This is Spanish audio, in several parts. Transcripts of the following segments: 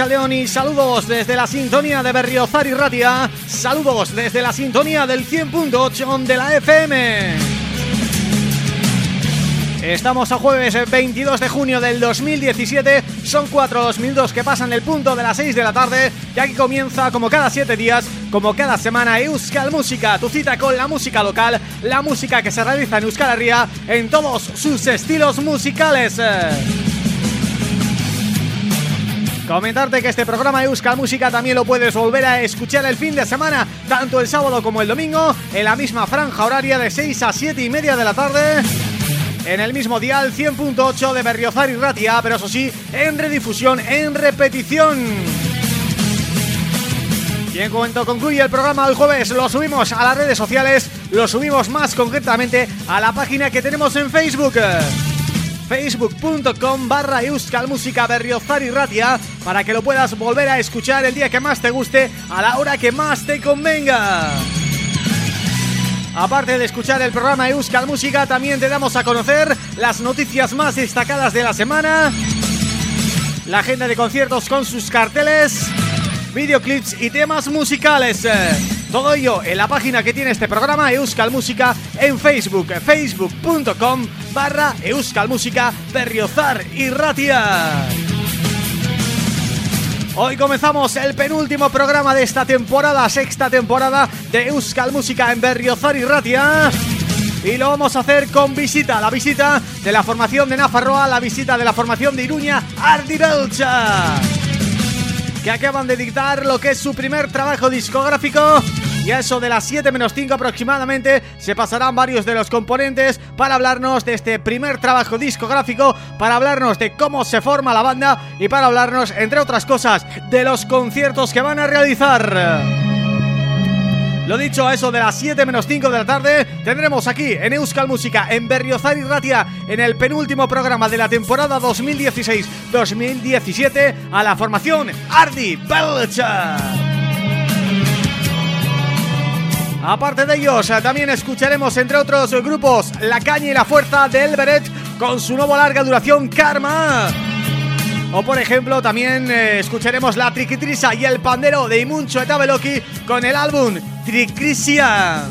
A Racha León y saludos desde la sintonía de Berriozar y Ratia. Saludos desde la sintonía del 100.8 de la FM Estamos a jueves 22 de junio del 2017 Son 4 2002 que pasan el punto de las 6 de la tarde. Y aquí comienza como cada 7 días Como cada semana Euskal Música Tu cita con la música local La música que se realiza en Euskal Herria En todos sus estilos musicales Comentarte que este programa Euskal Música también lo puedes volver a escuchar el fin de semana, tanto el sábado como el domingo, en la misma franja horaria de 6 a 7 y media de la tarde en el mismo dial 100.8 de Berriozar y Ratia, pero eso sí, en redifusión, en repetición. Y en cuanto concluye el programa del jueves, lo subimos a las redes sociales, lo subimos más concretamente a la página que tenemos en Facebook facebook.com barra Euskal Música Berriozar y Ratia para que lo puedas volver a escuchar el día que más te guste a la hora que más te convenga. Aparte de escuchar el programa Euskal Música, también te damos a conocer las noticias más destacadas de la semana, la agenda de conciertos con sus carteles, videoclips y temas musicales. Todo ello en la página que tiene este programa Euskal Música en Facebook, facebook.com barra Euskal Música y Ratia. Hoy comenzamos el penúltimo programa de esta temporada, sexta temporada de Euskal Música en Berriozar y Ratia. Y lo vamos a hacer con visita, la visita de la formación de Nafarroa, la visita de la formación de Iruña, Ardi que acaban de dictar lo que es su primer trabajo discográfico y a eso de las 7 menos 5 aproximadamente se pasarán varios de los componentes para hablarnos de este primer trabajo discográfico, para hablarnos de cómo se forma la banda y para hablarnos, entre otras cosas, de los conciertos que van a realizar. Lo dicho, a eso de las 7 menos 5 de la tarde tendremos aquí en Euskal Música, en Berriozar y Ratia, en el penúltimo programa de la temporada 2016-2017 a la formación Ardi Belcha. Aparte de ellos, también escucharemos entre otros grupos La Caña y la Fuerza de Elberet con su nuevo larga duración Karma. O por ejemplo también eh, escucharemos la triquitrisa y el pandero de Imuncho Etabeloki con el álbum Tricrisia.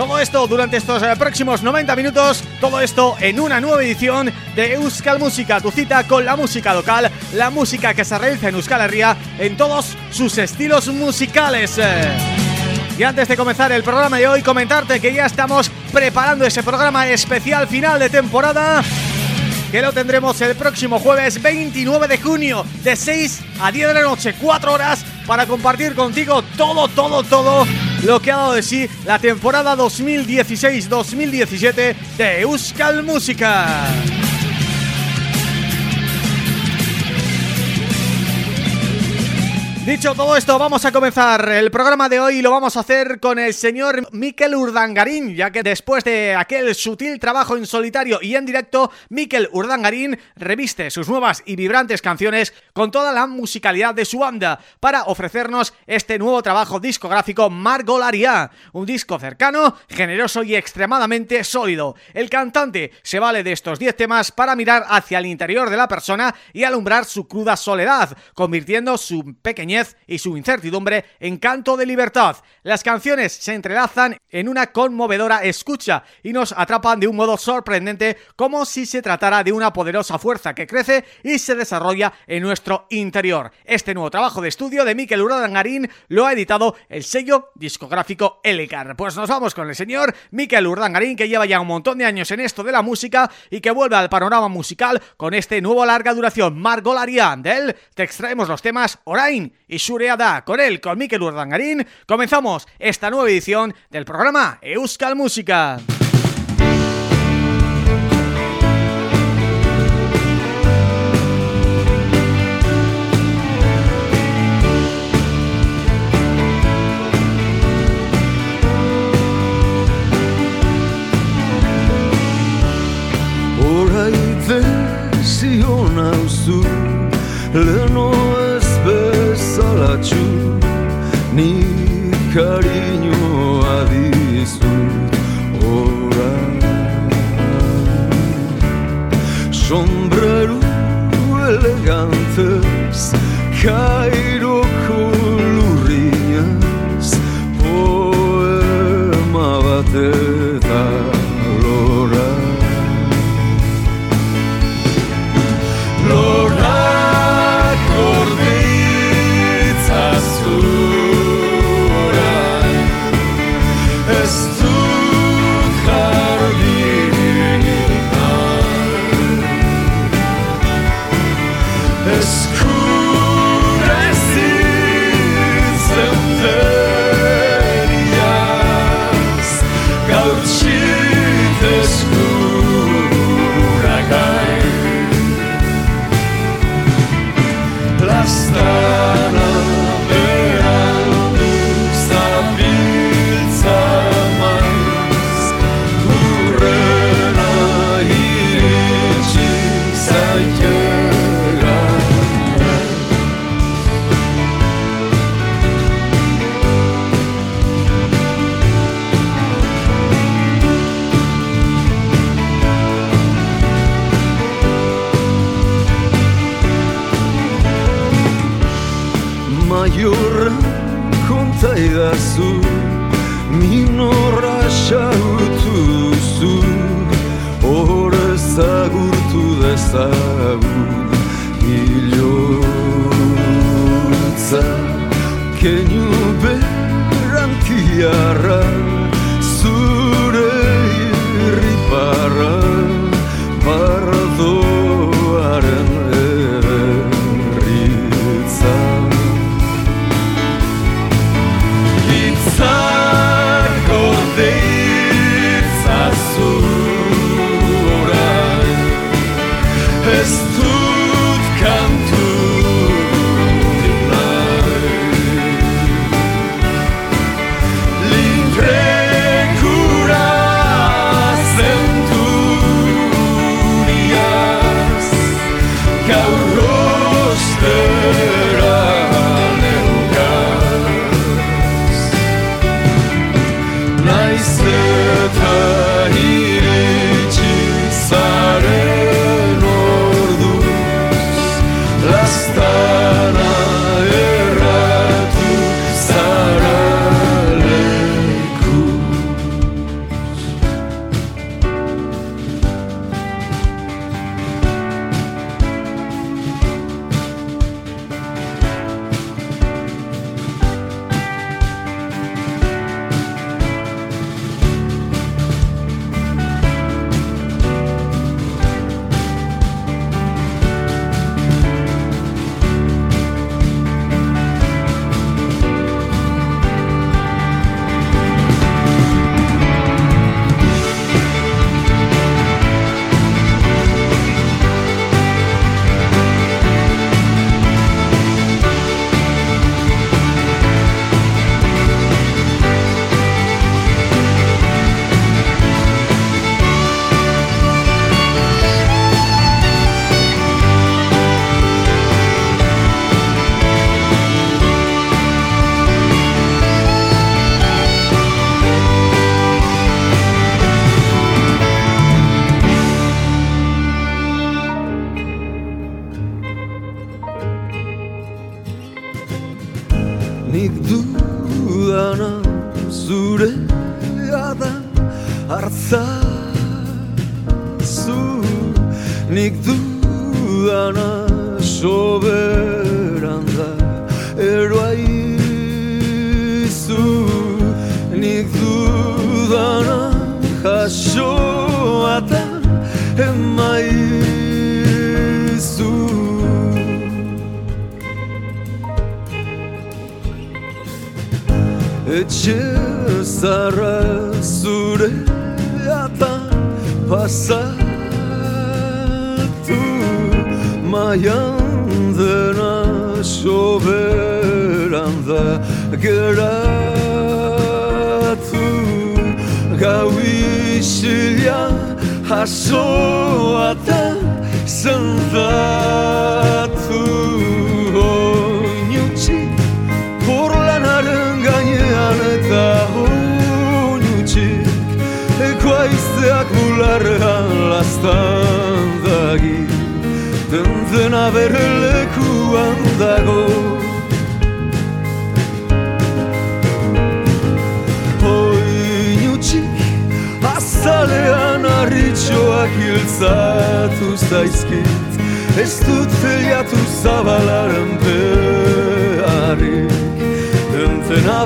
Todo esto durante estos eh, próximos 90 minutos, todo esto en una nueva edición de Euskal Música, tu cita con la música local, la música que se realiza en Euskal Herria en todos sus estilos musicales. Y antes de comenzar el programa de hoy, comentarte que ya estamos preparando ese programa especial final de temporada que lo tendremos el próximo jueves 29 de junio de 6 a 10 de la noche, 4 horas para compartir contigo todo, todo, todo lo que ha dado de sí la temporada 2016-2017 de Euskal Música. Dicho todo esto, vamos a comenzar el programa de hoy y lo vamos a hacer con el señor Miquel Urdangarín, ya que después de aquel sutil trabajo en solitario y en directo, Miquel Urdangarín reviste sus nuevas y vibrantes canciones con toda la musicalidad de su banda para ofrecernos este nuevo trabajo discográfico Margolaria, un disco cercano, generoso y extremadamente sólido. El cantante se vale de estos 10 temas para mirar hacia el interior de la persona y alumbrar su cruda soledad, convirtiendo su pequeña y su incertidumbre en canto de libertad. Las canciones se entrelazan en una conmovedora escucha y nos atrapan de un modo sorprendente como si se tratara de una poderosa fuerza que crece y se desarrolla en nuestro interior. Este nuevo trabajo de estudio de Miquel Urdangarín lo ha editado el sello discográfico Elecar. Pues nos vamos con el señor Miquel Urdangarín que lleva ya un montón de años en esto de la música y que vuelve al panorama musical con este nuevo larga duración Margolarian. De él te extraemos los temas Orain y Sureada. Con él, con Mikel Urdangarín, comenzamos esta nueva edición del programa Euskal Música.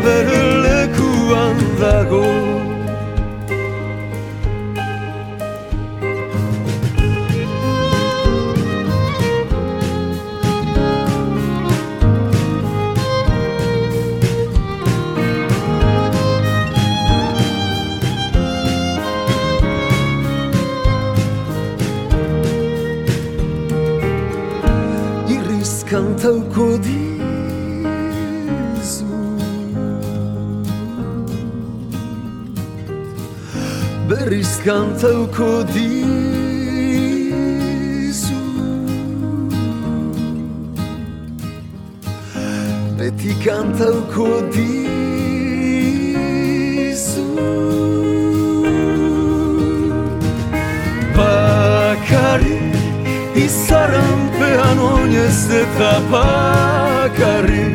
berulekuan dago. განცევ ქოდისუ მეტი განცევ ქოდისუ ბაკარი ის არამფე ანონეს და ბაკარი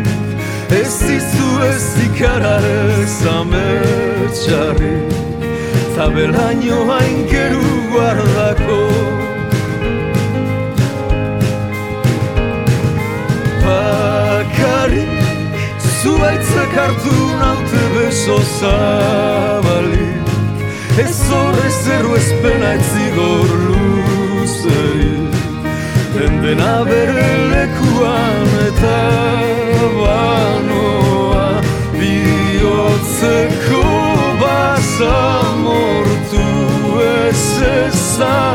ეს ის უესი კარარე სამეჩარი Zabelaino hain geru guardako bakarrik Zuaitzak hartu naute beso zabalik. Ez horrez zero ezpena etzigor luzerik Den dena bere lekuan eta banoa Biotzeko ez the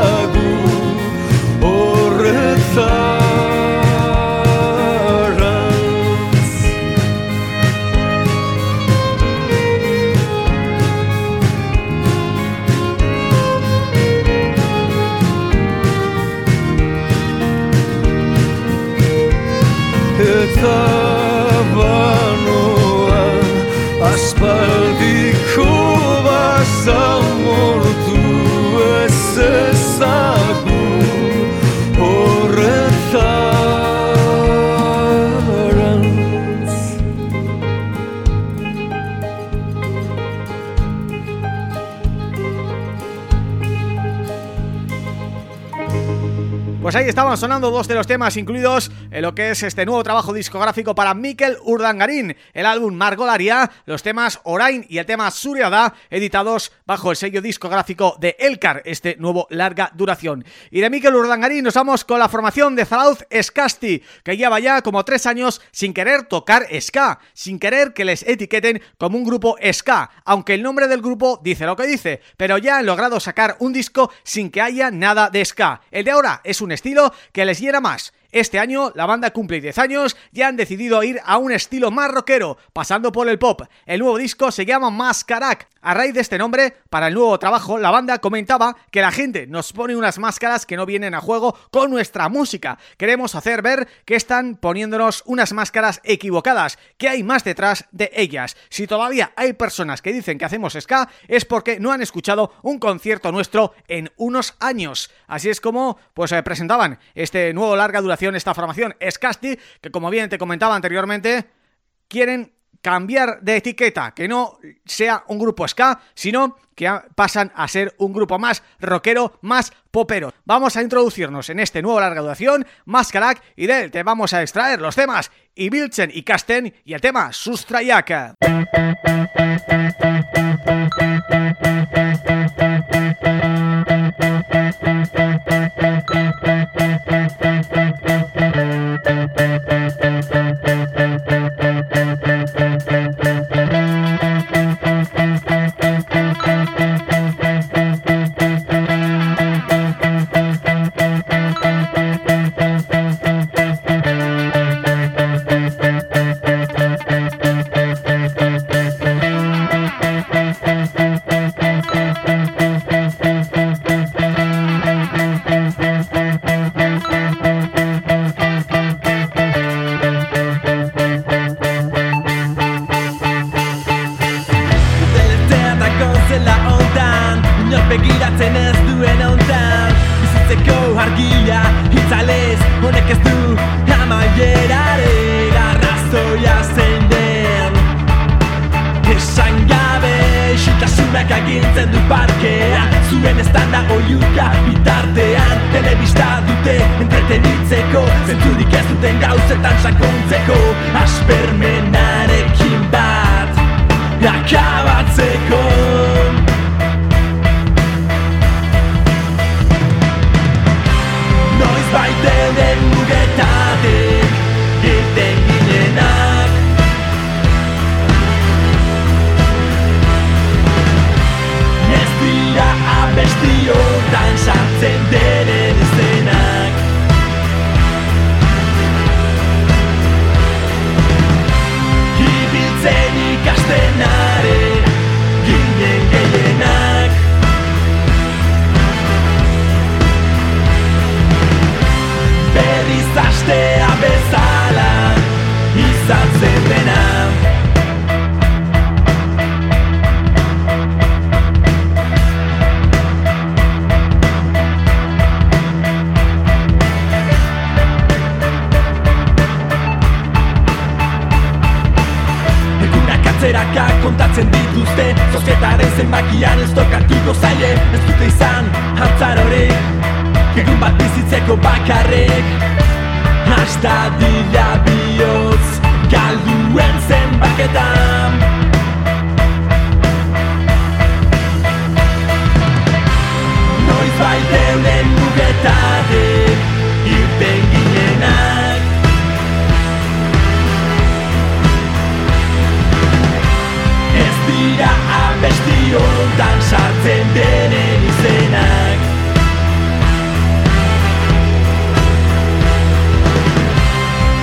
ahí estaban sonando dos de los temas incluidos lo que es este nuevo trabajo discográfico para Mikel Urdangarín, el álbum Margolaria, los temas Orain y el tema Suriada, editados bajo el sello discográfico de Elcar, este nuevo larga duración. Y de Mikel Urdangarín nos vamos con la formación de Zarauz Escasti, que lleva ya como tres años sin querer tocar ska, sin querer que les etiqueten como un grupo ska, aunque el nombre del grupo dice lo que dice, pero ya han logrado sacar un disco sin que haya nada de ska. El de ahora es un estilo que les llena más este año la banda cumple 10 años y han decidido ir a un estilo más rockero, pasando por el pop. El nuevo disco se llama Mascarac. A raíz de este nombre, para el nuevo trabajo, la banda comentaba que la gente nos pone unas máscaras que no vienen a juego con nuestra música. Queremos hacer ver que están poniéndonos unas máscaras equivocadas, que hay más detrás de ellas. Si todavía hay personas que dicen que hacemos ska, es porque no han escuchado un concierto nuestro en unos años. Así es como pues eh, presentaban este nuevo larga duración esta formación es Casti, que como bien te comentaba anteriormente, quieren cambiar de etiqueta, que no sea un grupo ska, sino que pasan a ser un grupo más rockero, más popero. Vamos a introducirnos en este nuevo larga duración, Mascarac, y de él te vamos a extraer los temas Ibiltzen y Casten y el tema Sustrayaka. zentzurik ez duten gauzetan sakuntzeko Asper dituzte Sozietaren zenbakian ez tokatuko zaile Ez dute izan hantzar hori. Egun bat bizitzeko bakarrik Hasta dila bihotz Galduen zenbaketan. Noiz baite euren mugetatik Irten ginenak abesti hontan sartzen denen izenak.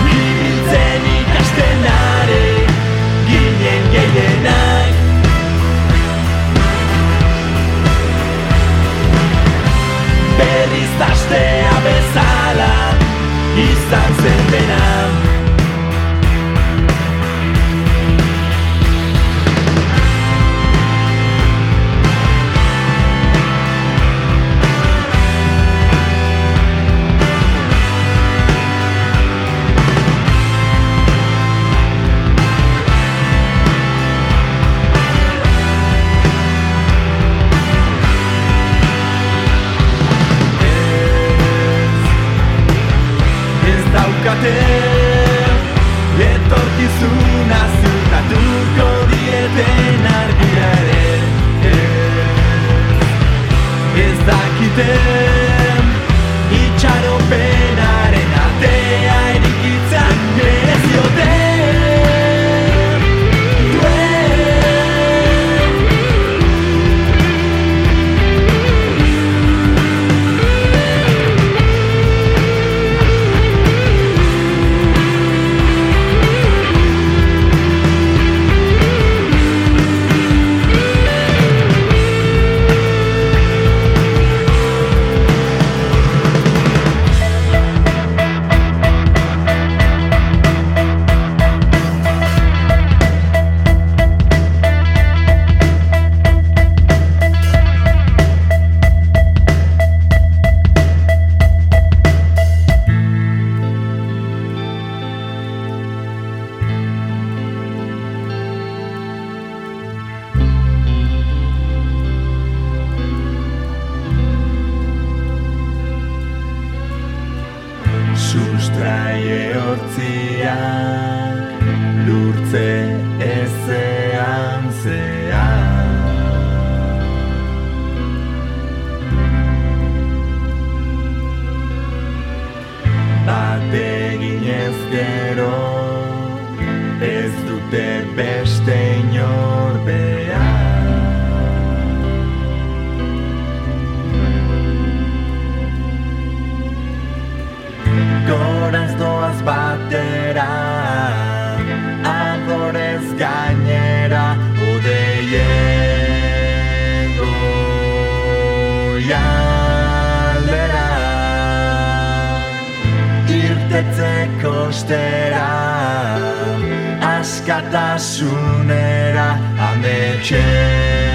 Ibiltzen ikasten are Ginen gehienak. Berriz astea bezala Izan zen dena day. say ikastera askatasunera ametxera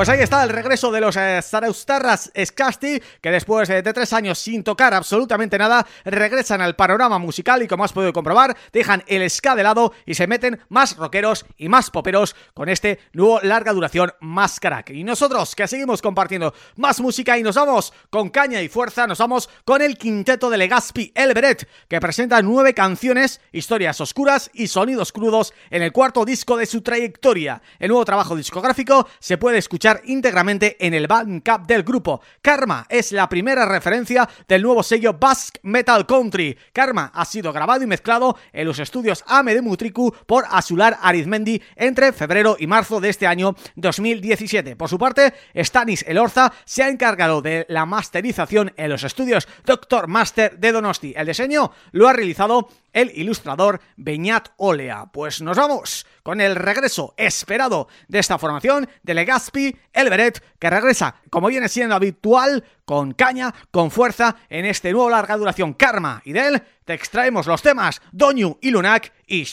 Pues ahí está el regreso de los eh, Zaraustarras Scasti, que después de tres años sin tocar absolutamente nada, regresan al panorama musical y como has podido comprobar, dejan el ska de lado y se meten más rockeros y más poperos con este nuevo larga duración más crack. Y nosotros que seguimos compartiendo más música y nos vamos con caña y fuerza, nos vamos con el quinteto de Legaspi Elberet, que presenta nueve canciones, historias oscuras y sonidos crudos en el cuarto disco de su trayectoria. El nuevo trabajo discográfico se puede escuchar íntegramente en el Bandcamp del grupo. Karma es la primera referencia del nuevo sello Basque Metal Country. Karma ha sido grabado y mezclado en los estudios Ame de Mutriku por Azular Arizmendi entre febrero y marzo de este año 2017. Por su parte, Stanis Elorza se ha encargado de la masterización en los estudios Doctor Master de Donosti. El diseño lo ha realizado el ilustrador Beñat Olea. Pues nos vamos con el regreso esperado de esta formación de Legaspi, el Beret, que regresa, como viene siendo habitual, con caña, con fuerza, en este nuevo larga duración Karma. Y de él te extraemos los temas Doñu y Lunak y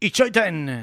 y Choiten.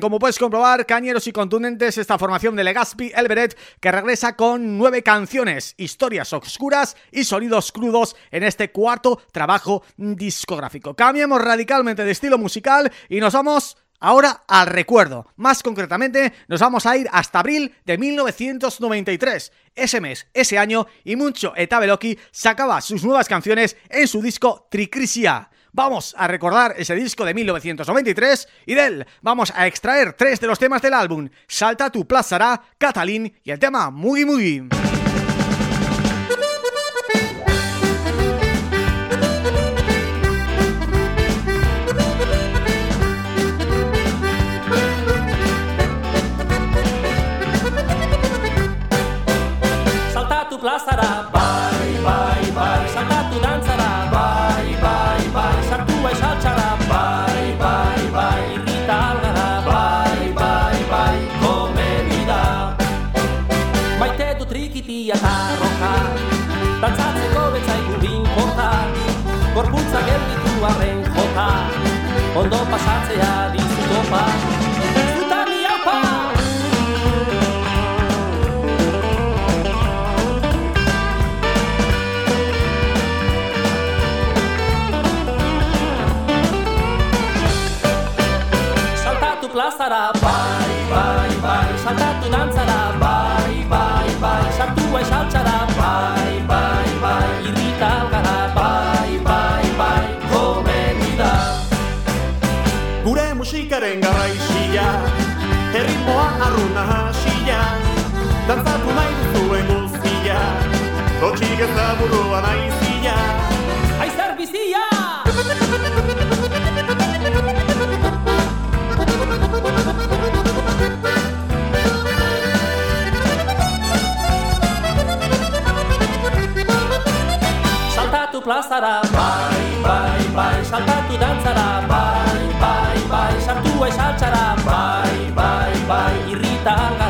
Como puedes comprobar, cañeros y contundentes esta formación de Legaspi Elberet que regresa con nueve canciones, historias oscuras y sonidos crudos en este cuarto trabajo discográfico. Cambiamos radicalmente de estilo musical y nos vamos Ahora al recuerdo, más concretamente nos vamos a ir hasta abril de 1993. Ese mes, ese año, y Mucho Etabeloki sacaba sus nuevas canciones en su disco Tricrisia. Vamos a recordar ese disco de 1993 y de él vamos a extraer tres de los temas del álbum Salta tu plazará, Catalín y el tema Muy Muy. Salta tu plazará, Dantzatu nahi duzuen guztia Lotxik ez da burua naizia Aizer bizia! Saltatu plazara, bai, bai, bai Saltatu dantzara, bai, bai, bai Sartu saltxara, bai, bai, bai Irrita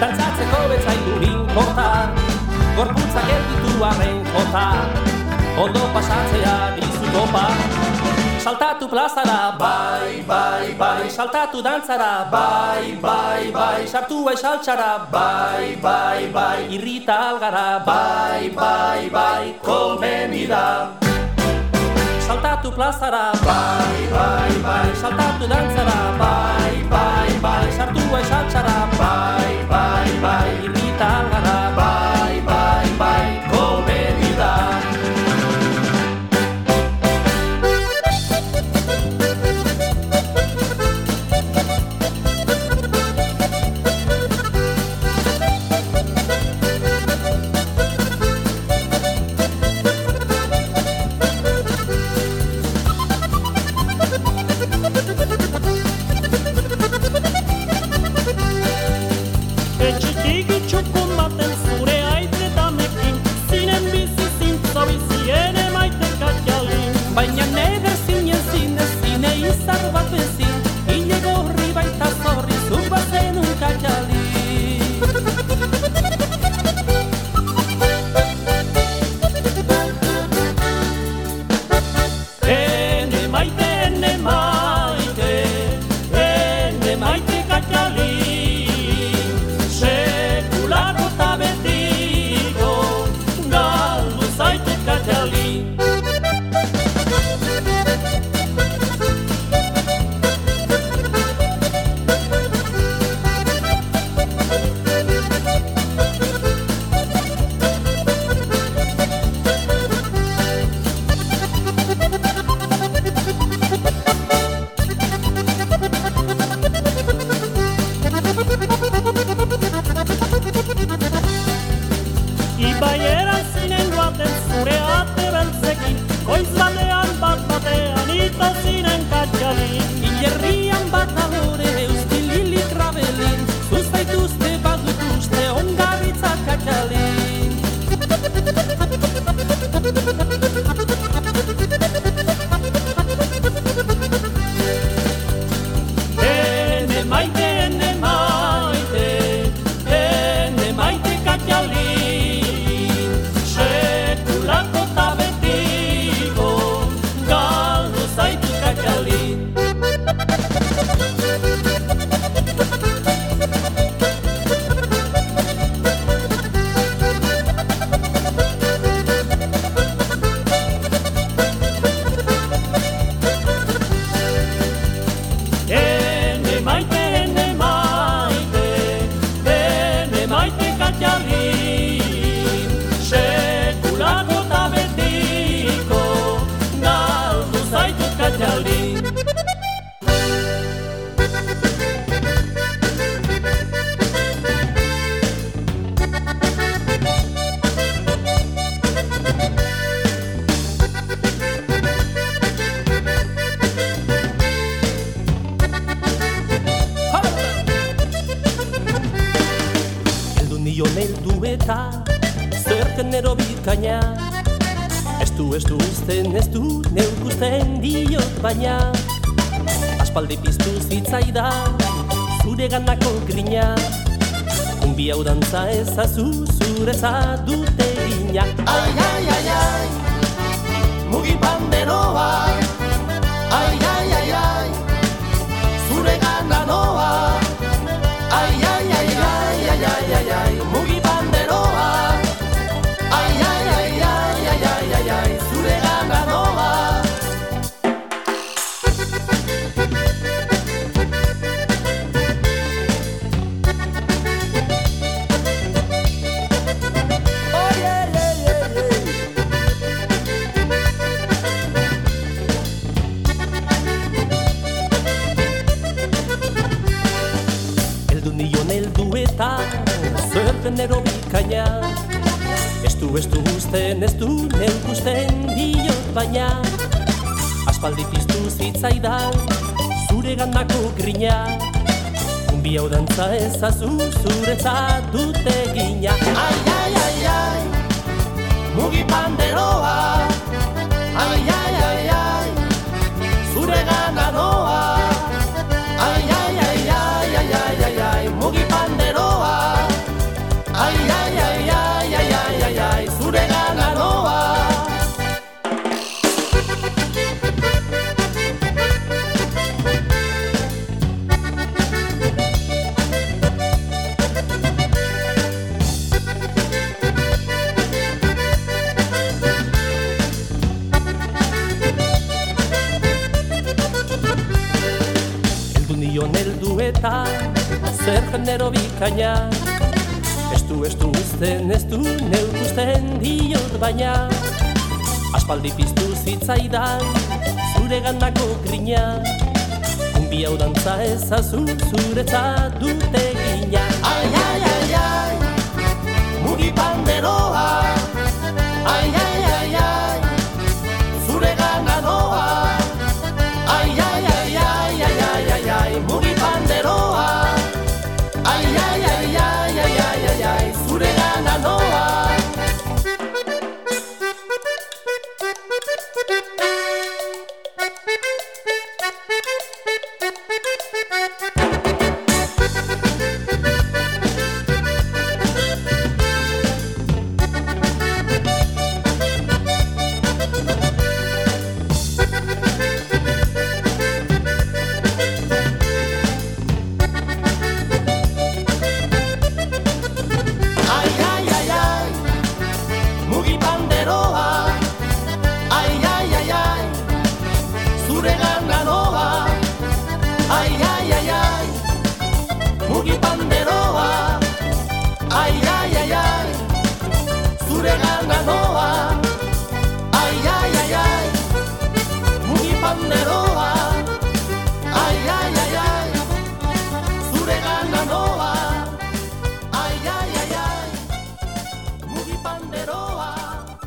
Dantzatzeko betzaigu inkorta Gorputza gelditu arren jota. Ondo pasatzea dizu topa Saltatu plazara, bai, bai, bai. Saltatu dantzara, bai, bai, bai. Sartu bai saltxara, bai, bai, bai. Irrita algara, bai, bai, bai. Komedida Saltatu plazara, bai, bai, bai. Saltatu dantzara, bai, bai, bai tua xá xá bye bye bài bài guitarra baina Aspaldi piztu zitzaidan zure gandako grina. Kumbi hau dantza ezazu zure dute gina Ai, ai, ai, ai, mugi panderoa ai, ero bikaina Ez du ez du guzten ez du neukusten diot baina. Aspaldi piztu zitzaidan zure gandako grina. Kumbi hau dantza ezazu zuretzat dute gina Ai, ai, ai, ai, mugi panderoa. Ai, ai, zer genero bikaina. Ez du ez du uzten ez du neukusten diot baina. Aspaldi piztu zitzaidan zure gandako grina. Kumbi hau dantza ezazu zuretzat dute gina. Ai, ai, ai, ai, mugi panderoa ai, ai, zure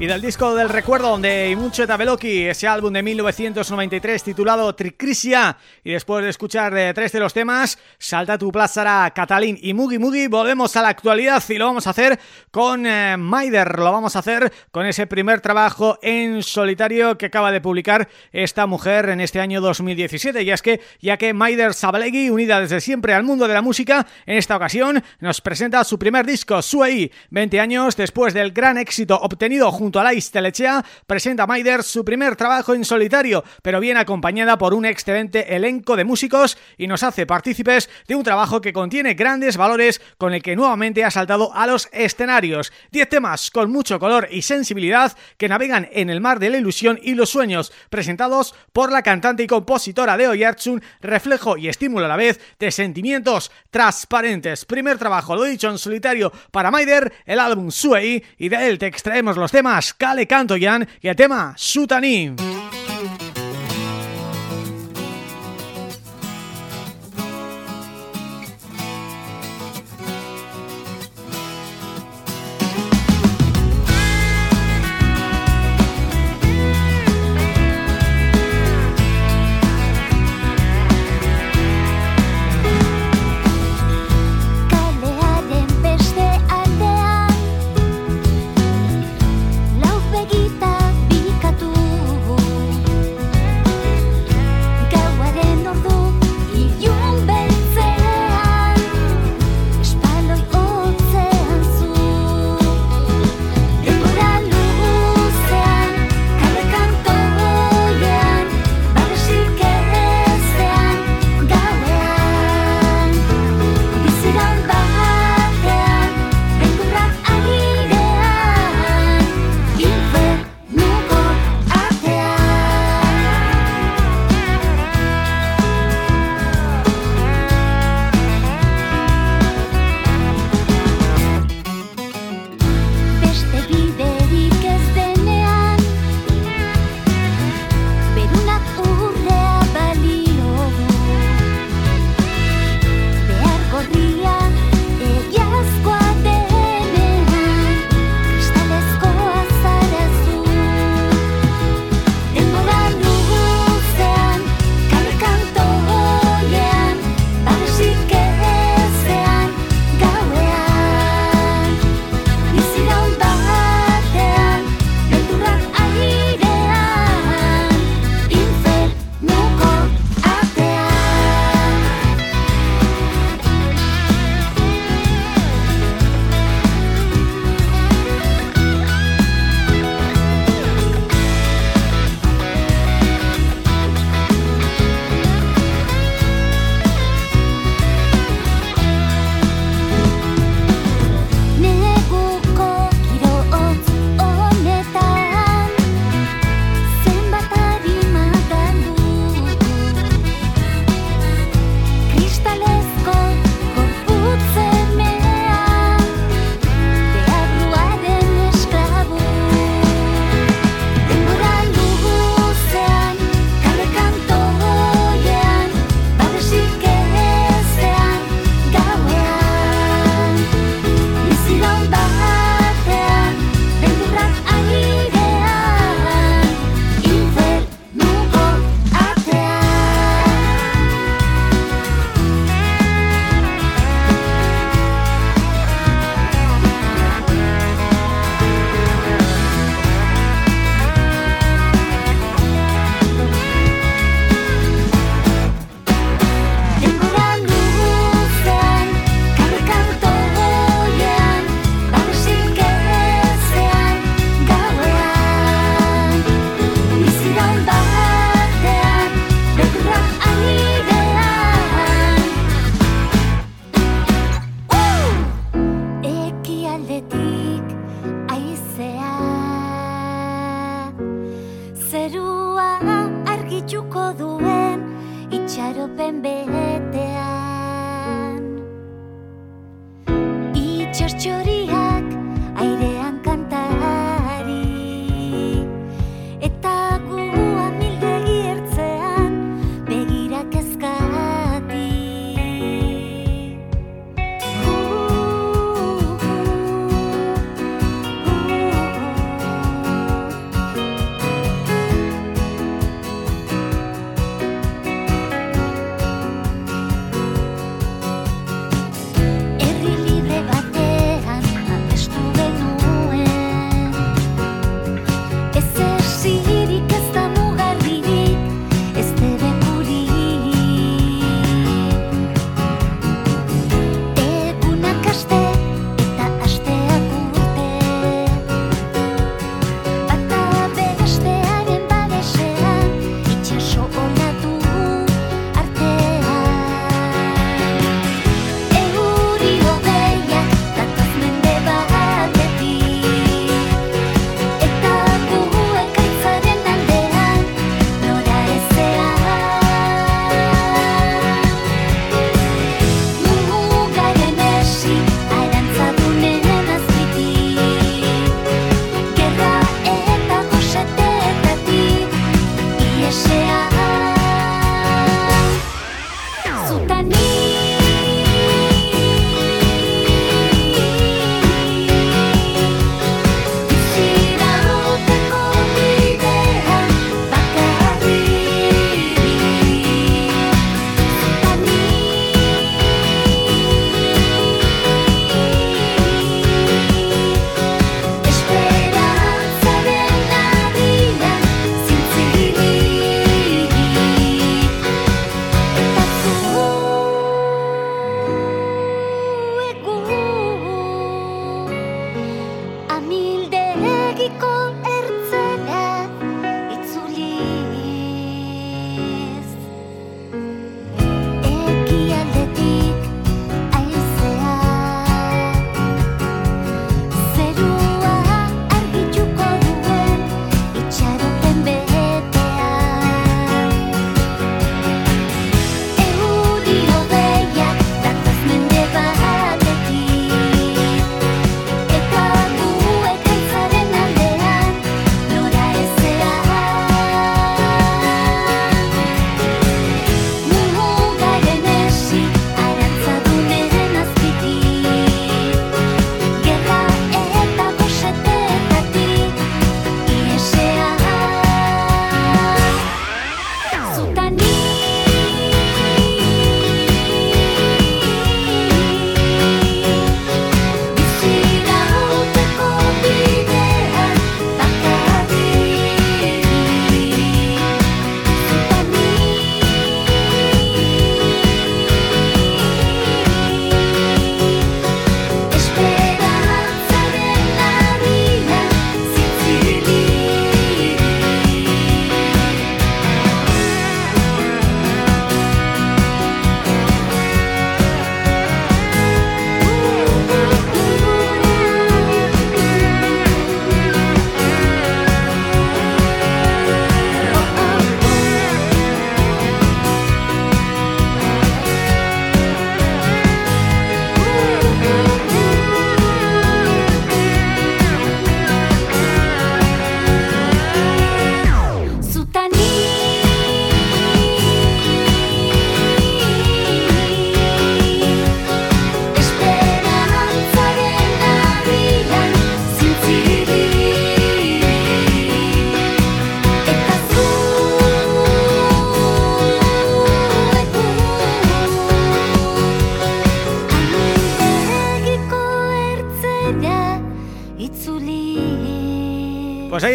Y del disco del recuerdo de Imucho Tabeloki, ese álbum de 1993 titulado Tricrisia. Y después de escuchar eh, tres de los temas, Salta tu plazara, Catalín y Mugi Mugi, volvemos a la actualidad y lo vamos a hacer con eh, Maider, lo vamos a hacer con ese primer trabajo en solitario que acaba de publicar esta mujer en este año 2017 y es que ya que Maider Sabalegui, unida desde siempre al mundo de la música, en esta ocasión nos presenta su primer disco, Suei, 20 años después del gran éxito obtenido junto a Lais Telechea, presenta Maider su primer trabajo en solitario, pero viene acompañada por un excelente elenco de músicos y nos hace partícipes de un trabajo que contiene grandes valores con el que nuevamente ha saltado a los escenarios. 10 temas con mucho color y sensibilidad que navegan en el mar de la ilusión y los sueños, presentados por la cantante y compositora de Oyartsun, reflejo y estímulo a la vez de sentimientos transparentes. Primer trabajo, lo dicho en solitario para Maider, el álbum Suei, y de él te extraemos los temas Kale Kantoyan y el tema Sutani. Kalearen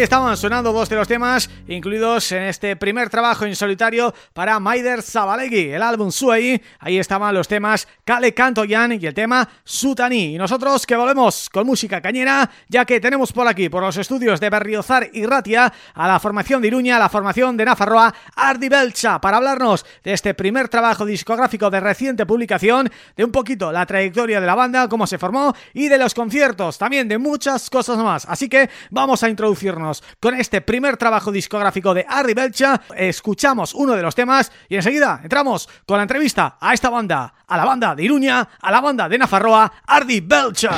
estaban sonando dos de los temas incluidos en este primer trabajo en solitario para Maider Zabalegui, el álbum Suey. Ahí estaban los temas Kale Canto Yan y el tema Sutani. Y nosotros que volvemos con música cañera, ya que tenemos por aquí, por los estudios de Berriozar y Ratia, a la formación de Iruña, a la formación de Nafarroa, Ardi Belcha, para hablarnos de este primer trabajo discográfico de reciente publicación, de un poquito la trayectoria de la banda, cómo se formó y de los conciertos, también de muchas cosas más. Así que vamos a introducirnos con este primer trabajo discográfico de Ardi Belcha. Escuchamos uno de los temas y enseguida entramos con la entrevista a esta banda, a la banda de Iruña, a la banda de Nafarroa, Ardi Belcha.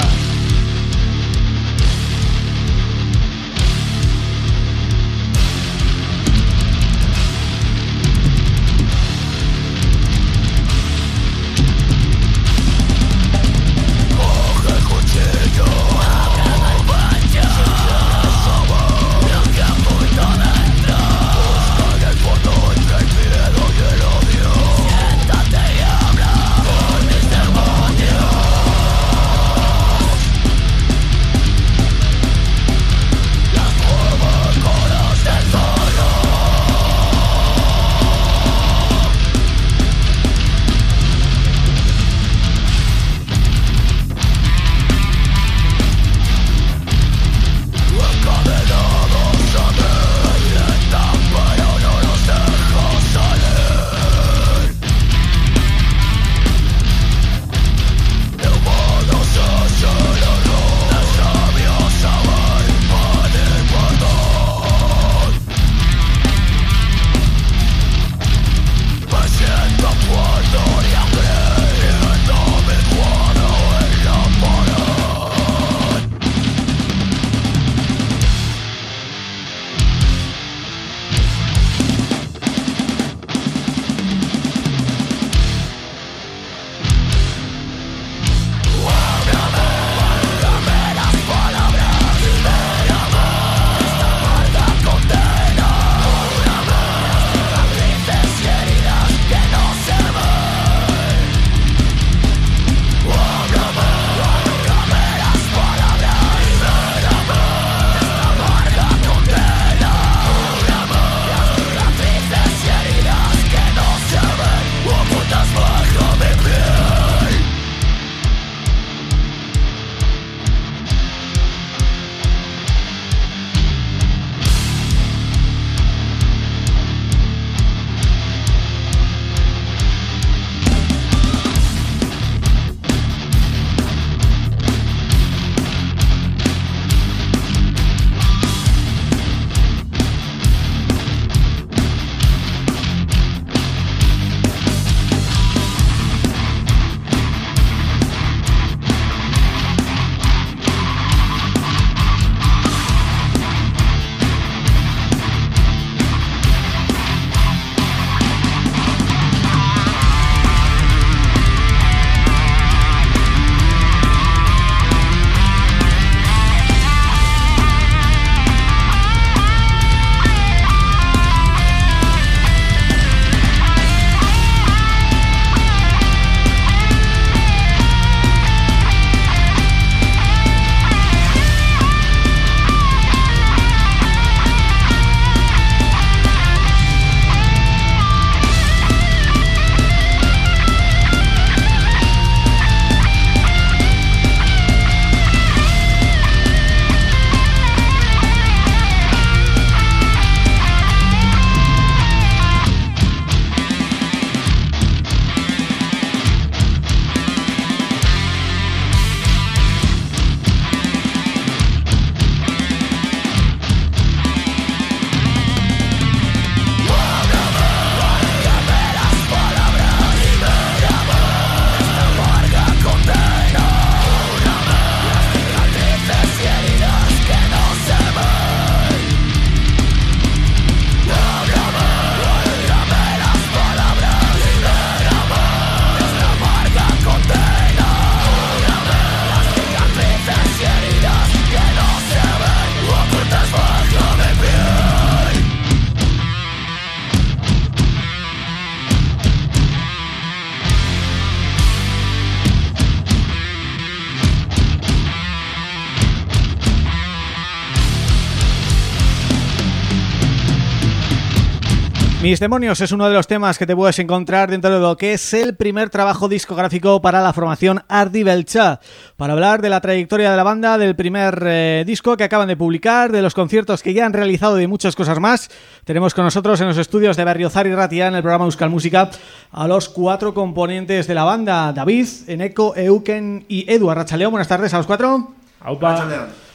Mis demonios es uno de los temas que te puedes encontrar dentro de lo que es el primer trabajo discográfico para la formación Ardi Belcha. Para hablar de la trayectoria de la banda, del primer eh, disco que acaban de publicar, de los conciertos que ya han realizado y de muchas cosas más, tenemos con nosotros en los estudios de Berriozar y Ratia, en el programa Euskal Música, a los cuatro componentes de la banda, David, Eneco, Euken y Edu Arrachaleo. Buenas tardes a los cuatro.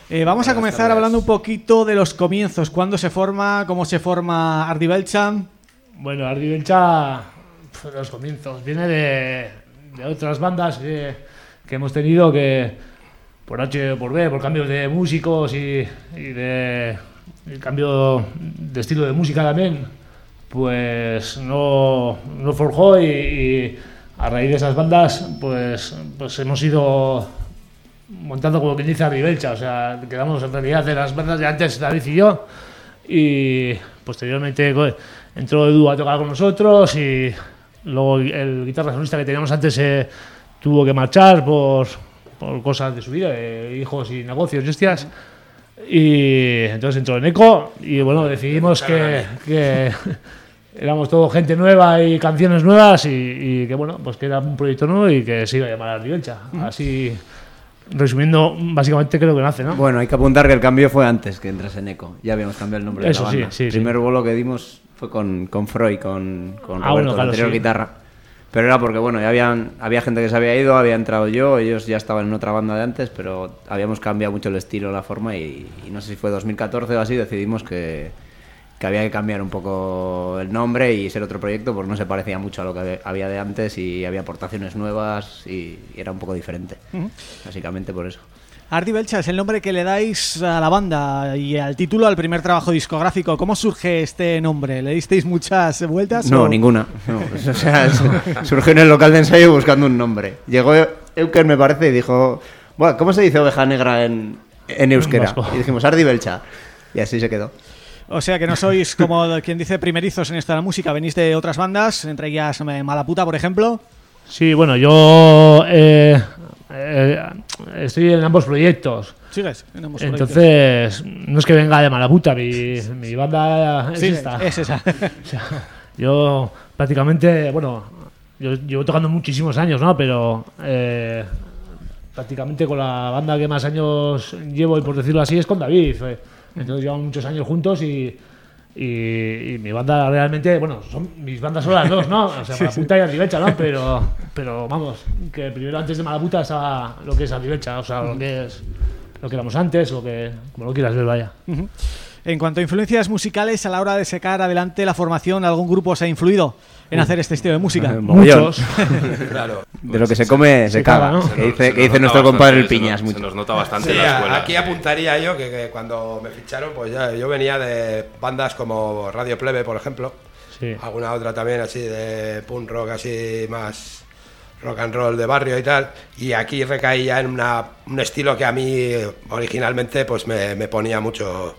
Eh, vamos a comenzar hablando un poquito de los comienzos, cuándo se forma, cómo se forma Ardi Belcha. Bueno, Ardi Belcha, pf, los comienzos, viene de, de otras bandas que, que hemos tenido que por H por B, por cambios de músicos y, y de cambio de estilo de música también, pues no, no forjó y, y a raíz de esas bandas pues, pues hemos ido montando como quien dice Ardi Belcha, o sea, quedamos en realidad de las bandas de antes, David y yo, y posteriormente co- entró Edu a tocar con nosotros y luego el guitarra solista que teníamos antes se tuvo que marchar por, por cosas de su vida, de hijos y negocios y hostias. Y entonces entró Eco y bueno, decidimos que, que éramos todo gente nueva y canciones nuevas y, y que bueno, pues que era un proyecto nuevo y que se iba a llamar Ardivelcha. Así, resumiendo, básicamente creo que nace, ¿no? Bueno, hay que apuntar que el cambio fue antes que entrase en Eco. Ya habíamos cambiado el nombre Eso de la sí, banda. sí, el sí. primer bolo que dimos fue con, con Freud, con, con Ah, Roberto, bueno, el claro, anterior sí. guitarra. Pero era porque, bueno, ya habían, había gente que se había ido, había entrado yo, ellos ya estaban en otra banda de antes, pero habíamos cambiado mucho el estilo, la forma y, y no sé si fue 2014 o así, decidimos que, que había que cambiar un poco el nombre y ser otro proyecto porque no se parecía mucho a lo que había- de antes y había aportaciones nuevas y, era un poco diferente. Básicamente por eso. Ardi Belcha es el nombre que le dais a la banda y al título al primer trabajo discográfico. ¿Cómo surge este nombre? ¿Le disteis muchas vueltas? No, o- ninguna. No, pues, o sea, es- surgió en el local de ensayo buscando un nombre. Llegó Euker, me parece, y dijo, bueno, ¿cómo se dice oveja negra en, en euskera? Y dijimos, Ardi Belcha. Y así se quedó. O sea que no sois como quien dice primerizos en la música, venís de otras bandas, entre ellas eh, Malaputa, por ejemplo. Sí, bueno, yo eh, eh, estoy en ambos proyectos. ¿Sigues? en ambos proyectos? Entonces, no es que venga de mala puta, mi, mi banda es Sí, esta. es esa. O sea, yo prácticamente, bueno, yo llevo tocando muchísimos años, ¿no? Pero eh, prácticamente con la banda que más años llevo, y por decirlo así, es con David. Entonces llevamos muchos años juntos y, y, y mi banda realmente, bueno, son, mis bandas son las dos, ¿no? O sea, Malaputa y Arribecha, ¿no? Pero, pero vamos, que primero antes de Malaputa estaba lo que es Arribecha, o sea, lo que es lo que éramos antes, lo que, como lo quieras ver, vaya. En cuanto a influencias musicales, a la hora de sacar adelante la formación, ¿algún grupo os ha influido en hacer este estilo de música? Muchos. Claro. De lo que se come se, Se caga. ¿no? Que Se dice, se que nuestro compadre el se Piñas nos- mucho. Se nos nota bastante Sí, en la escuela. aquí apuntaría yo que, que cuando me ficharon, pues ya yo venía de bandas como Radio Plebe, por ejemplo, Sí. alguna otra también así de punk rock, así más rock and roll de barrio y tal, y aquí recaí ya en una- un estilo que a mí originalmente pues me, me ponía mucho,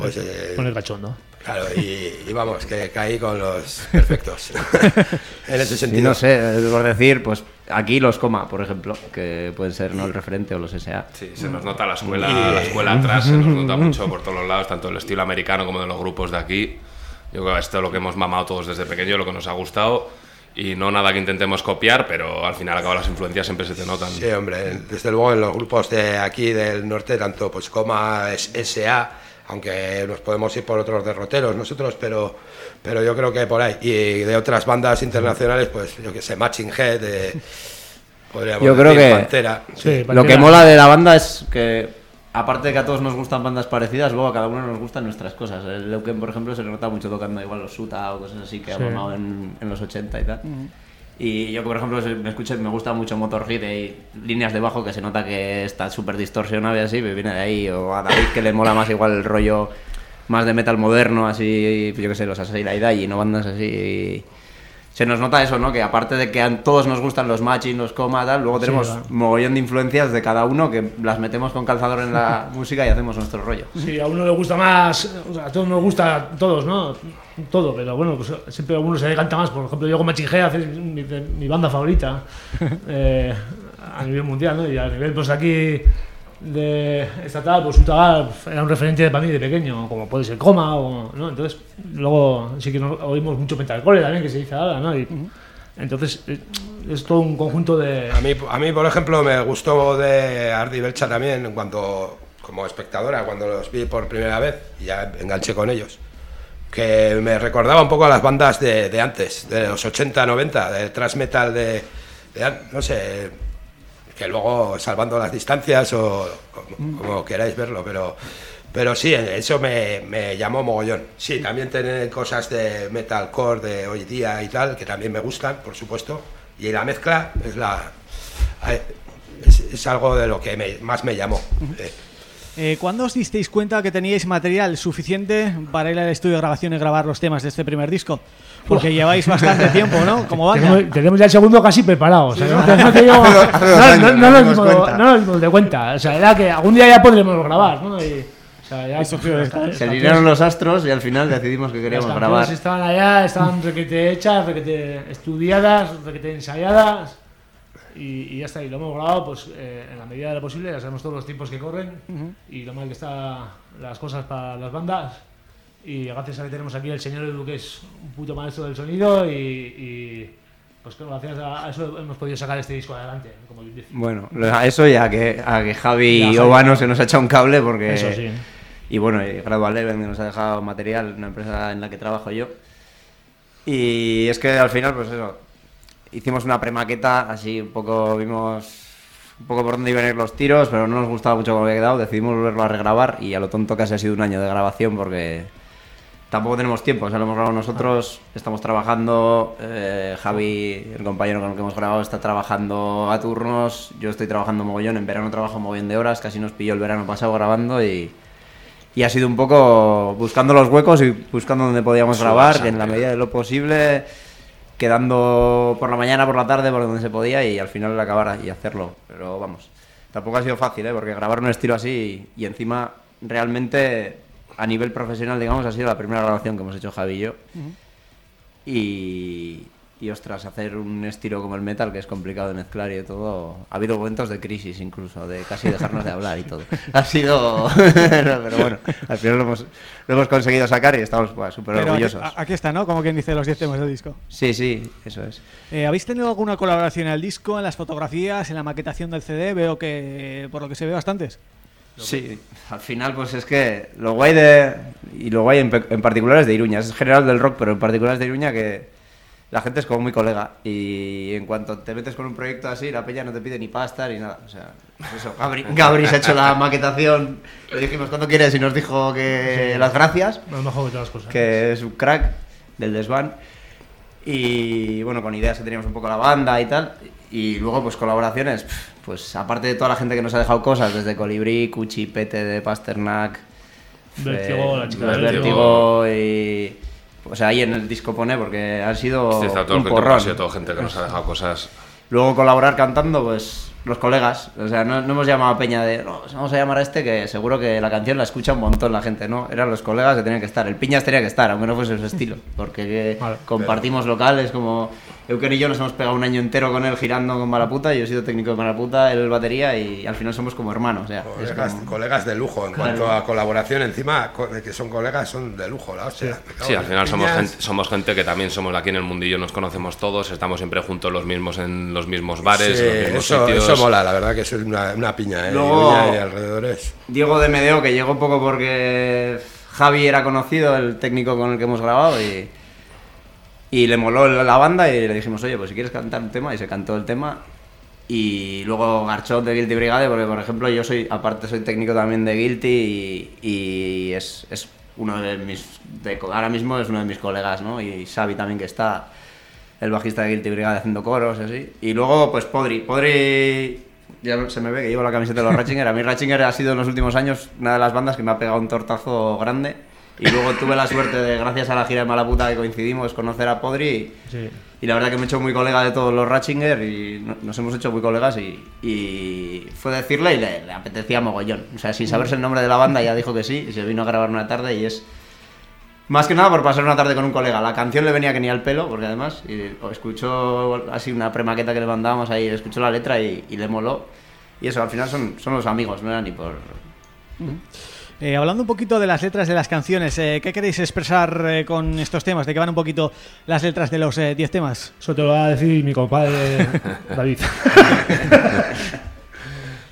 pues eh, Con el cachondo. claro, y, y vamos, que caí con los perfectos en ese Y sentido. no sé, por decir, pues aquí los coma, por ejemplo, que pueden ser no el referente o los SA. Sí, se nos nota la escuela, la escuela atrás, se nos nota mucho por todos los lados, tanto el estilo americano como de los grupos de aquí. Yo creo que esto es lo que hemos mamado todos desde pequeño, lo que nos ha gustado. Y no nada que intentemos copiar, pero al final acabo las influencias siempre se te notan. Sí, hombre, desde luego en los grupos de aquí del norte, tanto pues Coma, SA, aunque nos podemos ir por otros derroteros nosotros, pero, pero yo creo que por ahí. Y de otras bandas internacionales, pues yo que sé, Matching Head, eh, podríamos Yo creo decir, que- Pantera. Sí, Lo que mola de la banda es que, aparte de que a todos nos gustan bandas parecidas, luego a cada uno nos gustan nuestras cosas. El Leuken, por ejemplo, se le nota mucho tocando igual los Suta o cosas así que ha Sí. mamado en, en los 80 y tal. Y yo, por ejemplo, me escucho, me gusta mucho Motorhead y líneas de bajo que se nota que está súper distorsionado y así, me viene de ahí. O a David que le mola más igual el rollo más de metal moderno, así, yo que sé, los Assassina y no bandas así. y se nos nota eso, ¿no? Que aparte de que a todos nos gustan los matching, los coma, tal, luego tenemos claro. mogollón de influencias de cada uno que las metemos con calzador en la música y hacemos nuestro rollo. Sí, a uno le gusta más, o sea, a todos nos gusta, a todos, ¿no? Todo, pero bueno, pues siempre a uno se le canta más. Por ejemplo, yo con Machingea es mi, mi banda favorita eh, a nivel mundial, ¿no? Y a nivel, pues aquí, de estatal, pues Utagal era un referente para mí de pequeño, como puede ser Coma, o, ¿no? Entonces, luego sí que nos oímos mucho Metalcore también, que se dice ahora, ¿no? Y, Entonces, eh, es todo un conjunto de... A mí, a mí, por ejemplo, me gustó de Ardi Belcha también cuando, como espectadora, cuando los vi por primera vez y ya enganché con ellos. Que me recordaba un poco a las bandas de, de antes, de los 80, 90, de thrash metal de, de no sé, que luego salvando las distancias o como, como queráis verlo, pero, pero sí, eso me, me llamó mogollón. Sí, también tiene cosas de metalcore de hoy día y tal, que también me gustan, por supuesto, y la mezcla es la es, es algo de lo que me- más me llamó. Eh, Eh, ¿Cuándo os disteis cuenta que teníais material suficiente para ir al estudio de grabación y grabar los temas de este primer disco? Porque lleváis bastante tiempo, ¿no? Como. Tenemos, tenemos ya el segundo casi preparado. O sea, no, te- no no- no- nos no nos dimos no nos dimos de cuenta. O sea, era que algún día ya podremos grabar, ¿no? Y, o sea, ya Se alinearon los astros y al final decidimos que queríamos grabar. estaban allá, estaban requete hechas, requete estudiadas, requete ensayadas. Y, y ya está, y lo hemos grabado pues eh, en la medida de lo posible, ya sabemos todos los tiempos que corren y lo mal que están las cosas para las bandas. Y gracias a que tenemos aquí el señor Edu, que es un puto maestro del sonido, y, y, pues que gracias a a eso hemos podido sacar este disco adelante, como dice. Bueno, a eso ya que, a que Javi Ya, y Obano se nos ha echado un cable porque... Eso sí. Y bueno, y Gradual Eleven que nos ha dejado material, una empresa en la que trabajo yo. Y es que al final, pues eso, hicimos una premaqueta, así un poco vimos un poco por dónde iban a ir los tiros, pero no nos gustaba mucho cómo había quedado, decidimos volverlo a regrabar y a lo tonto casi ha sido un año de grabación porque tampoco tenemos tiempo, o sea, lo hemos grabado nosotros, estamos trabajando, eh, Javi, el compañero con el que hemos grabado, está trabajando a turnos, yo estoy trabajando mogollón, en verano trabajo mogollón de horas, casi nos pilló el verano pasado grabando y, y ha sido un poco buscando los huecos y buscando donde podíamos grabar, que en la medida de lo posible, quedando por la mañana, por la tarde, por donde se podía y al final acabar y hacerlo. Pero vamos, tampoco ha sido fácil, ¿eh? porque grabar un estilo así y, encima realmente a nivel profesional, digamos, ha sido la primera grabación que hemos hecho Javi y yo. Y, y ostras, hacer un estilo como el metal, que es complicado de mezclar y de todo. Ha habido momentos de crisis incluso, de casi dejarnos de hablar y todo. Ha sido. pero bueno, al final lo hemos, lo hemos conseguido sacar y estamos buah, súper orgullosos. aquí está, ¿no? Como quien dice los 10 temas del disco. Sí, sí, eso es. Eh, ¿Habéis tenido alguna colaboración en el disco, en las fotografías, en la maquetación del CD? Veo que, por lo que se ve, bastantes. Sí, al final pues es que lo guay de... Y lo guay en, en particular es de Iruña, es general del rock, pero en particular es de Iruña que la gente es como muy colega y en cuanto te metes con un proyecto así, la peña no te pide ni pasta ni nada. O sea, eso, Gabri, Gabri se ha hecho la maquetación, le dijimos cuándo quieres y nos dijo que Sí. las gracias, Lo mejor de todas las cosas. que es un crack del desván. Y bueno, con ideas que teníamos un poco la banda y tal. Y luego, pues colaboraciones, pues aparte de toda la gente que nos ha dejado cosas, desde Colibrí, Cuchi, Pete de Pasternak, Vértigo, eh, la chica de Vértigo y. O sea, ahí en el disco pone, porque han sido Sí, está todo un porrón. ha sido toda gente que nos ha dejado cosas. Luego colaborar cantando, pues los colegas. O sea, no, no hemos llamado a Peña de, "No, vamos a llamar a este que seguro que la canción la escucha un montón la gente, ¿no? Eran los colegas que tenían que estar. El Piñas tenía que estar, aunque no fuese su estilo. Porque compartimos locales, como Euker y yo nos hemos pegado un año entero con él girando con Malaputa. Yo he sido técnico de Malaputa, él batería y al final somos como hermanos. O sea, Colegas, como- colegas de lujo, en Claro. cuanto a colaboración, encima, que son colegas, son de lujo, la hostia. Sí, en al final somos gente, somos gente que también somos aquí en el mundillo, nos conocemos todos, estamos siempre juntos los mismos en los mismos bares, Sí, los mismos eso, sitios. eso mola, la verdad que eso es una, una piña, ¿eh? Luego- y alrededores. Diego de Medeo, que llegó un poco porque Javi era conocido, el técnico con el que hemos grabado, y, y le moló la banda y le dijimos, oye, pues si quieres cantar un tema, y se cantó el tema. Y luego Garchot de Guilty Brigade, porque por ejemplo yo soy, aparte soy técnico también de Guilty y, y es, es uno de mis, de, ahora mismo es uno de mis colegas, ¿no? Y Xavi también que está, el bajista de Guilty Brigade haciendo coros y así. Y luego pues Podri, Podri ya se me ve que llevo la camiseta de los Ratchinger. A mí Ratchinger ha sido en los últimos años una de las bandas que me ha pegado un tortazo grande. Y luego tuve la suerte de, gracias a la gira de Malaputa que coincidimos, conocer a Podri. Sí. Y la verdad que me he hecho muy colega de todos los Ratchinger y no- nos hemos hecho muy colegas y, y fue decirle y le, le apetecía mogollón. O sea, sin saberse el nombre de la banda ya dijo que sí y se vino a grabar una tarde y es... Más que nada por pasar una tarde con un colega. La canción le venía que ni al pelo, porque además y escuchó así una premaqueta que le mandábamos ahí, escuchó la letra y, y le moló. y eso, al final son, son los amigos, no era ni por... Eh, hablando un poquito de las letras de las canciones, eh, ¿qué queréis expresar eh, con estos temas? ¿De qué van un poquito las letras de los 10 temas? Eso te lo va a decir mi compadre David.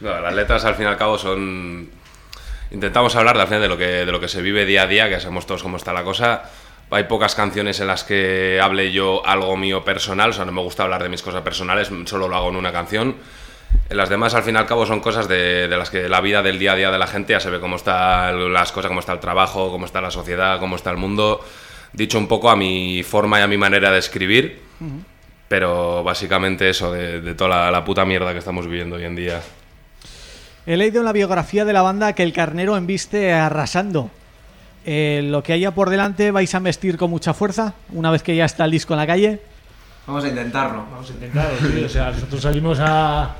No, las letras al fin y al cabo son... Intentamos hablar de, al final de, lo que, de lo que se vive día a día, que sabemos todos cómo está la cosa. Hay pocas canciones en las que hable yo algo mío personal, o sea, no me gusta hablar de mis cosas personales, solo lo hago en una canción. Las demás, al fin y al cabo, son cosas de, de las que la vida del día a día de la gente ya se ve cómo están las cosas, cómo está el trabajo, cómo está la sociedad, cómo está el mundo. Dicho un poco a mi forma y a mi manera de escribir, pero básicamente eso, de, de toda la, la puta mierda que estamos viviendo hoy en día. He leído en la biografía de la banda que el carnero embiste arrasando. Eh, lo que haya por delante vais a vestir con mucha fuerza una vez que ya está el disco en la calle. Vamos a intentarlo. Vamos a intentarlo, sí, O sea, nosotros salimos a,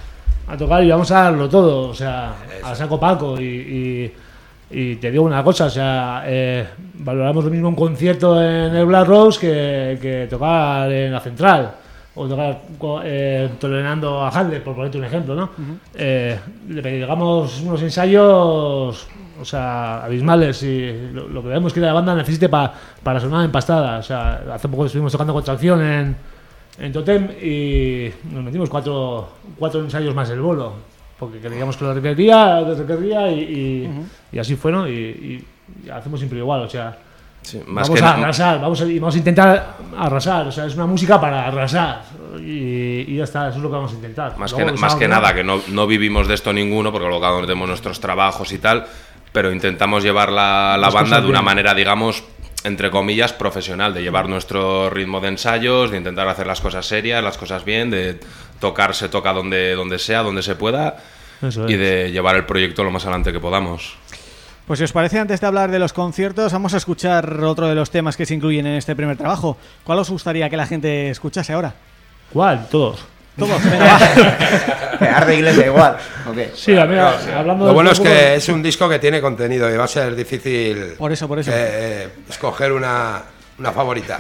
a tocar y vamos a darlo todo. O sea, a saco Paco. Y, y, y te digo una cosa, o sea, eh, valoramos lo mismo un concierto en el Black Rose que, que tocar en la Central. O tocar co- eh, tolerando a Handler, por ponerte un ejemplo, ¿no? Eh, le pegamos unos ensayos o sea, abismales y lo, lo que vemos que la banda necesite pa- para sonar empastada. O sea, hace poco estuvimos tocando contracción en, en Totem y nos metimos cuatro, cuatro ensayos más el bolo. Porque creíamos que lo requería, lo requería y, y, y así fue, ¿no? Y, hacemos siempre igual, o sea... más vamos que a arrasar, vamos a, y vamos a intentar arrasar, o sea, es una música para arrasar y, ya está, eso es lo que vamos a intentar. Más Luego que, más nada, que no, no vivimos de esto ninguno, porque luego tenemos nuestros trabajos y tal, pero intentamos llevar la, banda de una manera, digamos, entre comillas, profesional, de llevar nuestro ritmo de ensayos, de intentar hacer las cosas serias, las cosas bien, de tocar, se toca donde, donde sea, donde se pueda, Eso y es. de llevar el proyecto lo más adelante que podamos. Pues si os parece, antes de hablar de los conciertos, vamos a escuchar otro de los temas que se incluyen en este primer trabajo. ¿Cuál os gustaría que la gente escuchase ahora? ¿Cuál? Todos. Todos, venga, va. Arde Iglesia igual. ¿o qué? Sí, a mí, hablando Lo bueno es que es un disco que tiene contenido y va a ser difícil Por eso, por eso. eh, escoger una, una favorita.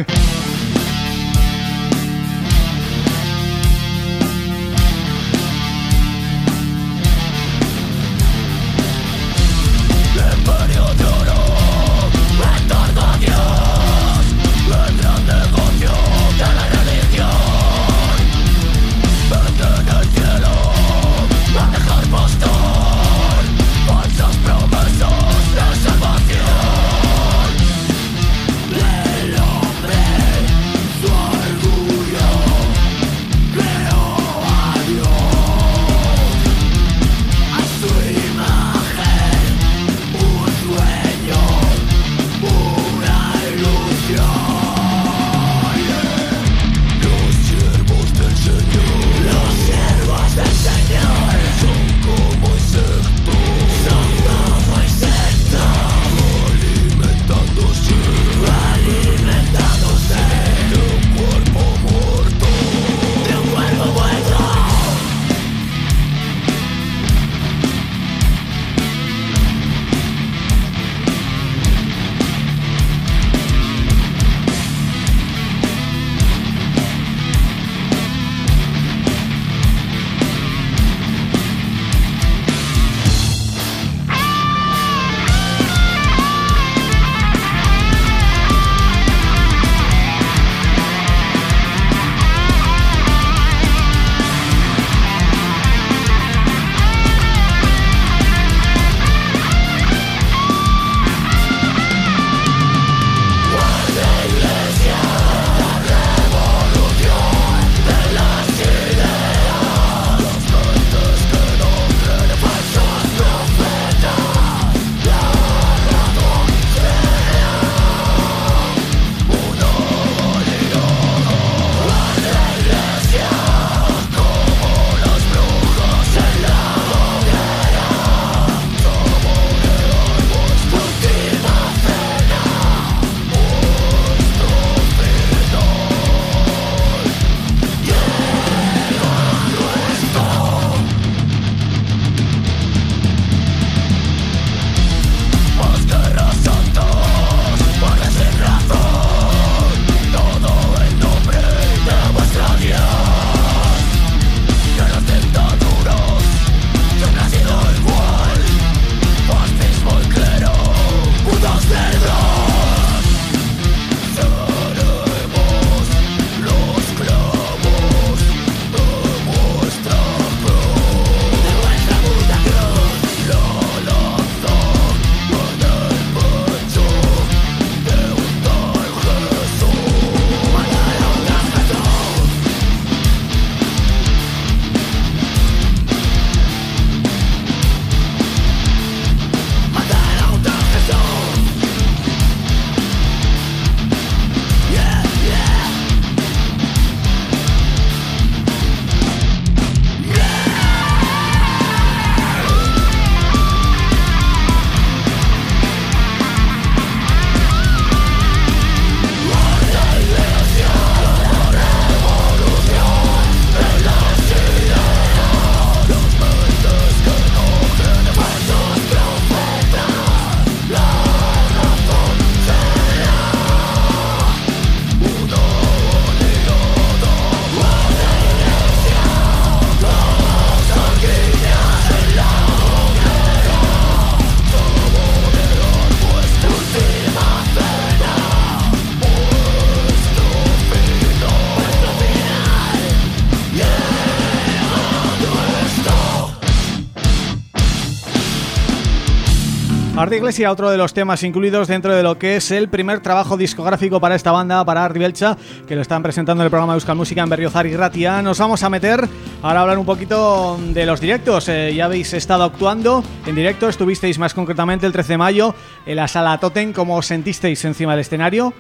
Iglesia, otro de los temas incluidos dentro de lo que es el primer trabajo discográfico para esta banda, para Ardi Belcha, que lo están presentando en el programa Euskal Música en Berriozar y Ratia. Nos vamos a meter ahora a hablar un poquito de los directos. Eh, ya habéis estado actuando en directo, estuvisteis más concretamente el 13 de mayo en la Sala Totem. ¿Cómo sentisteis encima del escenario?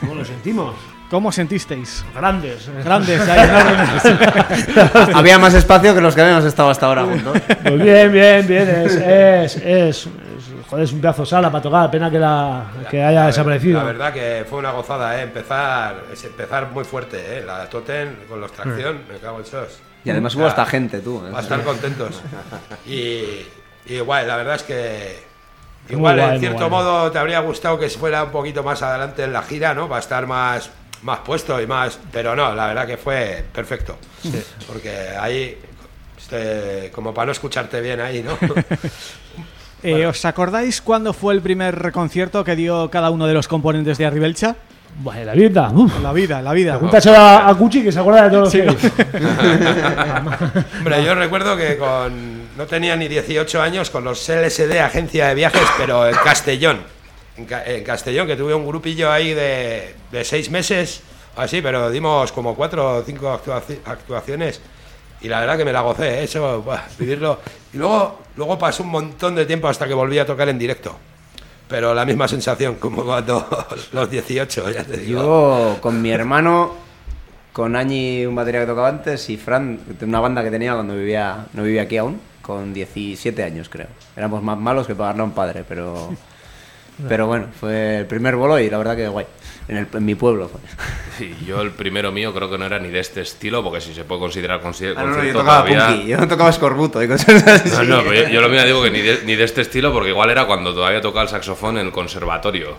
¿Cómo lo sentimos? ¿Cómo sentisteis? Grandes. Grandes. Había más espacio que los que habíamos estado hasta ahora juntos. Pues bien, bien, bien. Es, es, es, es- joder, es un pedazo de sala para tocar. Pena que, la, que haya La desaparecido. verdad que fue una gozada, ¿eh? Empezar, es empezar muy fuerte, ¿eh? La Totem con los tracción, me cago en sos. Y además hubo hasta gente, tú. ¿eh? Va a estar contentos. Y, y guay, la verdad es que igual guay, en cierto modo te habría gustado que fuera un poquito más adelante en la gira, ¿no? Va a estar más más puesto y más, pero no, la verdad que fue perfecto. Porque ahí este, como para no escucharte bien ahí, ¿no? Eh, ¿Os acordáis cuándo fue el primer concierto que dio cada uno de los componentes de Arribelcha? Bueno, la vida. uf. La vida, la vida. Pregúntaselo a, a Cuchi que se acuerda de todos los Sí, que. Hombre, yo recuerdo que con no tenía ni 18 años con los LSD Agencia de Viajes, pero en Castellón. En, Ca- en Castellón, que tuve un grupillo ahí de, de seis meses, así, pero dimos como cuatro o cinco actuaci- actuaciones. Y la verdad que me la gocé, ¿eh? eso, vivirlo. Y luego, luego pasó un montón de tiempo hasta que volví a tocar en directo. Pero la misma sensación, como cuando los 18, ya te digo. Yo con mi hermano, con Añi, un batería que tocaba antes, y Fran, una banda que tenía cuando vivía, no vivía aquí aún, con 17 años creo. Éramos más malos que pagarle a un padre, pero pero bueno, fue el primer bolo y la verdad que guay. En, el- en mi pueblo fue. Y yo el primero mío creo que no era ni de este estilo, porque si se puede considerar consi- Ah, no, no, yo concierto tocaba todavía- punky, yo tocaba escorbuto y cosas así. No, no, pero yo, yo lo mío digo que ni de, ni de este estilo, porque igual era cuando todavía tocaba el saxofón en el conservatorio.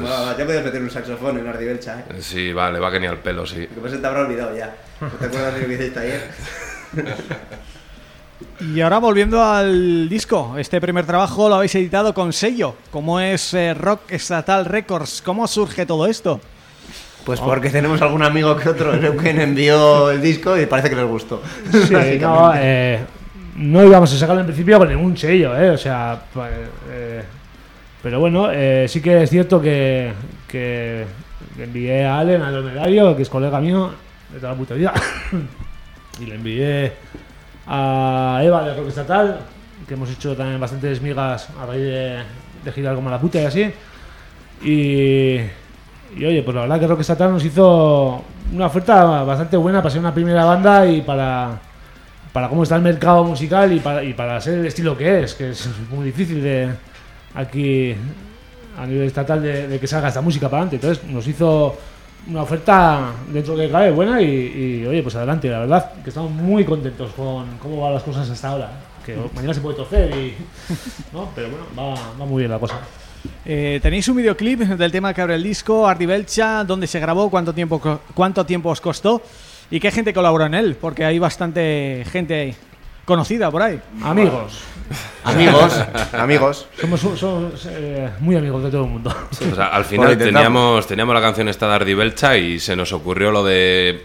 Molaba. Ya podías meter un saxofón en Ardibelcha, ¿eh? Sí, vale, va que ni al pelo, sí. Lo que pasa es que te habrá olvidado ya. ¿No te acuerdas de lo que hiciste ayer? Y ahora volviendo al disco, este primer trabajo lo habéis editado con sello, como es eh, Rock Estatal Records. ¿Cómo surge todo esto? Pues porque tenemos algún amigo que otro que envió el disco y parece que les gustó. Sí, no, eh, no íbamos a sacarlo en principio con ningún sello, ¿eh? O sea, pa- eh, pero bueno, eh, sí que es cierto que, que le envié a Allen, al Dromedario, que es colega mío de toda la puta vida, y le envié a Eva de Rock Estatal, que hemos hecho también bastantes migas a raíz de, de girar como la puta y así. Y, y oye, pues la verdad que Rock Estatal nos hizo una oferta bastante buena para ser una primera banda y para, para cómo está el mercado musical y para, y para ser el estilo que es, que es muy difícil de aquí a nivel estatal de, de que salga esta música para adelante. Entonces nos hizo una oferta dentro de cabe buena y, y, oye, pues adelante, la verdad que estamos muy contentos con cómo van las cosas hasta ahora. Que mañana se puede torcer y... ¿no? Pero bueno, va, va muy bien la cosa. Eh, Tenéis un videoclip del tema que abre el disco, Ardi Belcha, dónde se grabó, cuánto tiempo cuánto tiempo os costó y qué gente colaboró en él, porque hay bastante gente conocida por ahí. Amigos. Amigos, amigos. Somos, somos, eh, muy amigos de todo el mundo. O sea, al Bueno, final teníamos, teníamos la canción esta de Ardi Belcha y se nos ocurrió lo de.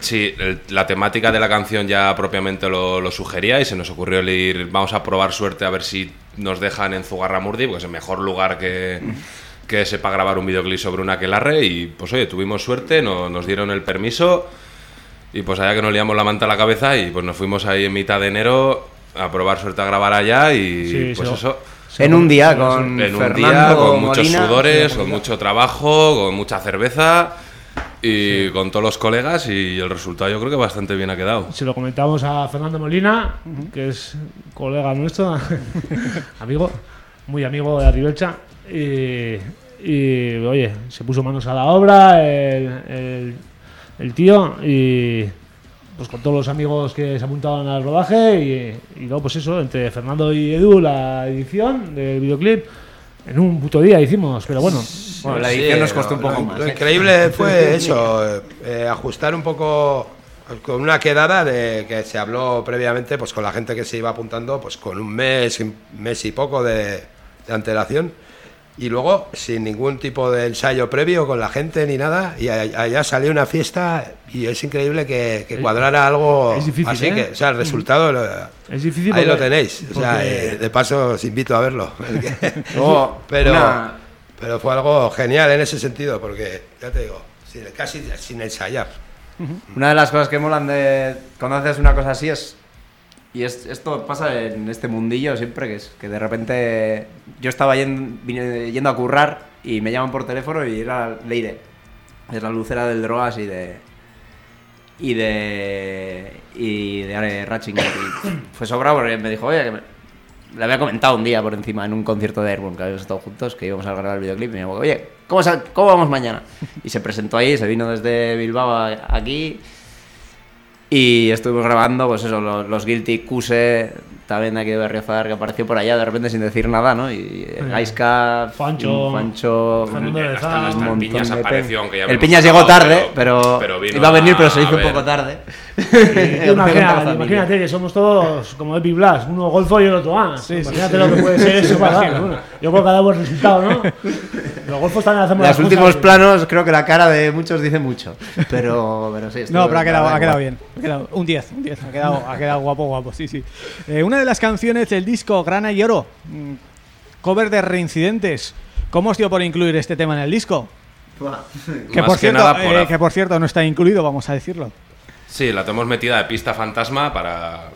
Sí, el- la temática de la canción ya propiamente lo, lo sugería y se nos ocurrió el ir, vamos a probar suerte a ver si nos dejan en Zugarramurdi, porque es el mejor lugar que, que sepa grabar un videoclip sobre una aquelarre y pues oye, tuvimos suerte, no- nos dieron el permiso y pues allá que nos liamos la manta a la cabeza y pues nos fuimos ahí en mitad de enero a probar suerte a grabar allá y Sí, pues eso... En un día con En un Fernando día, con muchos Molina. sudores, con mucho trabajo, con mucha cerveza y con todos los colegas y el resultado yo creo que bastante bien ha quedado. Se lo comentamos a Fernando Molina, que es colega nuestro, amigo, muy amigo de Arribelcha. Y, y, oye, se puso manos a la obra el, el- el tío y pues con todos los amigos que se apuntaban al rodaje y, y luego pues eso, entre Fernando y Edu la edición del videoclip en un puto día hicimos, pero bueno. Bueno, la edición nos costó un lo- poco lo, más. Lo increíble fue eso, eh, ajustar un poco con una quedada de que se habló previamente pues con la gente que se iba apuntando pues con un mes, un mes y poco de, de antelación y luego sin ningún tipo de ensayo previo con la gente ni nada y a- allá salió una fiesta y es increíble que, que cuadrara algo es difícil, así ¿eh? que o sea el resultado lo- Es difícil ahí lo tenéis o sea porque- eh, de paso os invito a verlo. Luego, pero una- pero fue algo genial en ese sentido porque ya te digo sin- casi sin ensayar. Una de las cosas que molan de cuando haces una cosa así es y es, esto pasa en este mundillo siempre que es que de repente yo estaba yen- vine- yendo a currar y me llaman por teléfono y era Leire. Es la lucera del drogas y de y de y de Ratching y fue sobrado porque me dijo oye que me, le había comentado un día por encima en un concierto de Airborne que habíamos estado juntos que íbamos a grabar el videoclip y me dijo oye ¿cómo, cómo vamos mañana? y se presentó ahí se vino desde Bilbao aquí y estuvimos grabando, pues eso, los, los Guilty Cuse, también aquí de Berriozar, que apareció por allá de repente sin decir nada, ¿no? Y el Gaiska, Fancho, Fancho, Fernando de Hasta, hasta un el Piñas de apareció, aunque ya El Piñas llegó tarde, pero, pero vino iba a venir, pero se hizo un poco tarde. Imagínate, imagínate que somos todos como Epi Blas, uno golfo y el otro más. imagínate lo que puede ser eso para dar. Bueno, yo creo que ha dado buen resultado, ¿no? Los golfos también hacemos En las los últimos cosas- planos creo que la cara de muchos dice mucho, pero, pero sí. No, pero ha quedado, da ha quedado bien. Ha quedado un 10, un 10. Ha quedado, ha quedado guapo, guapo, sí, sí. Eh, una de las canciones del disco Grana y Oro, mm, cover de Reincidentes. ¿Cómo os dio por incluir este tema en el disco? Que por, que cierto, nada por eh, que por cierto no está incluido, vamos a decirlo. Sí, la tenemos metida de pista fantasma para,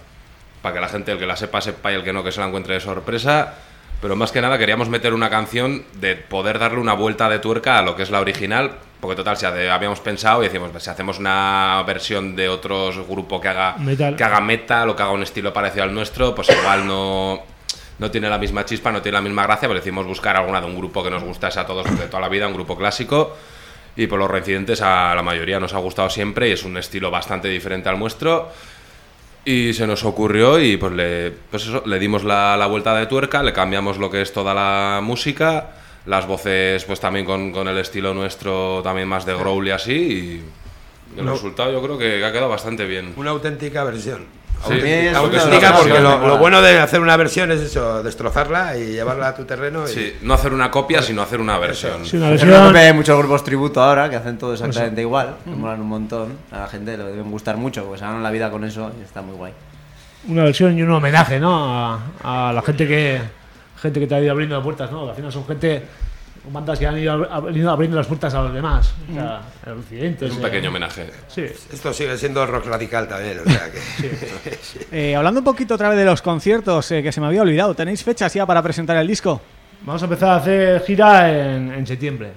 para que la gente, el que la sepa, sepa y el que no, que se la encuentre de sorpresa. Pero más que nada queríamos meter una canción de poder darle una vuelta de tuerca a lo que es la original. Porque total, si habíamos pensado y decimos, si hacemos una versión de otro grupo que haga Metal. que haga metal o que haga un estilo parecido al nuestro, pues igual no, no tiene la misma chispa, no tiene la misma gracia, pero decimos buscar alguna de un grupo que nos gustase a todos de toda la vida, un grupo clásico. Y por los reincidentes a la mayoría nos ha gustado siempre y es un estilo bastante diferente al nuestro. Y se nos ocurrió y pues le, pues eso, le dimos la, la vuelta de tuerca, le cambiamos lo que es toda la música, las voces pues también con, con el estilo nuestro, también más de growl y así. Y el No. resultado yo creo que ha quedado bastante bien. una auténtica versión Sí, Auténtica, porque lo, lo bueno de hacer una versión es eso destrozarla y llevarla a tu terreno y Sí, no hacer una copia, sino hacer una versión. Sí, una versión- una de muchos grupos tributo ahora que hacen todo exactamente igual, que molan un montón. A la gente le deben gustar mucho, pues se ganan la vida con eso y está muy guay. una versión y un homenaje, ¿no? A, a la gente que gente que te ha ido abriendo las puertas, ¿no? Que al final son gente bandas que han ido, han ido abriendo las puertas a los demás. O sea, el occidente. Es un pequeño homenaje. Sí. esto sigue siendo rock radical también o sea que Eh, hablando un poquito otra vez de los conciertos, eh, que se me había olvidado, ¿tenéis fechas ya para presentar el disco? Vamos a empezar a hacer gira en, en septiembre.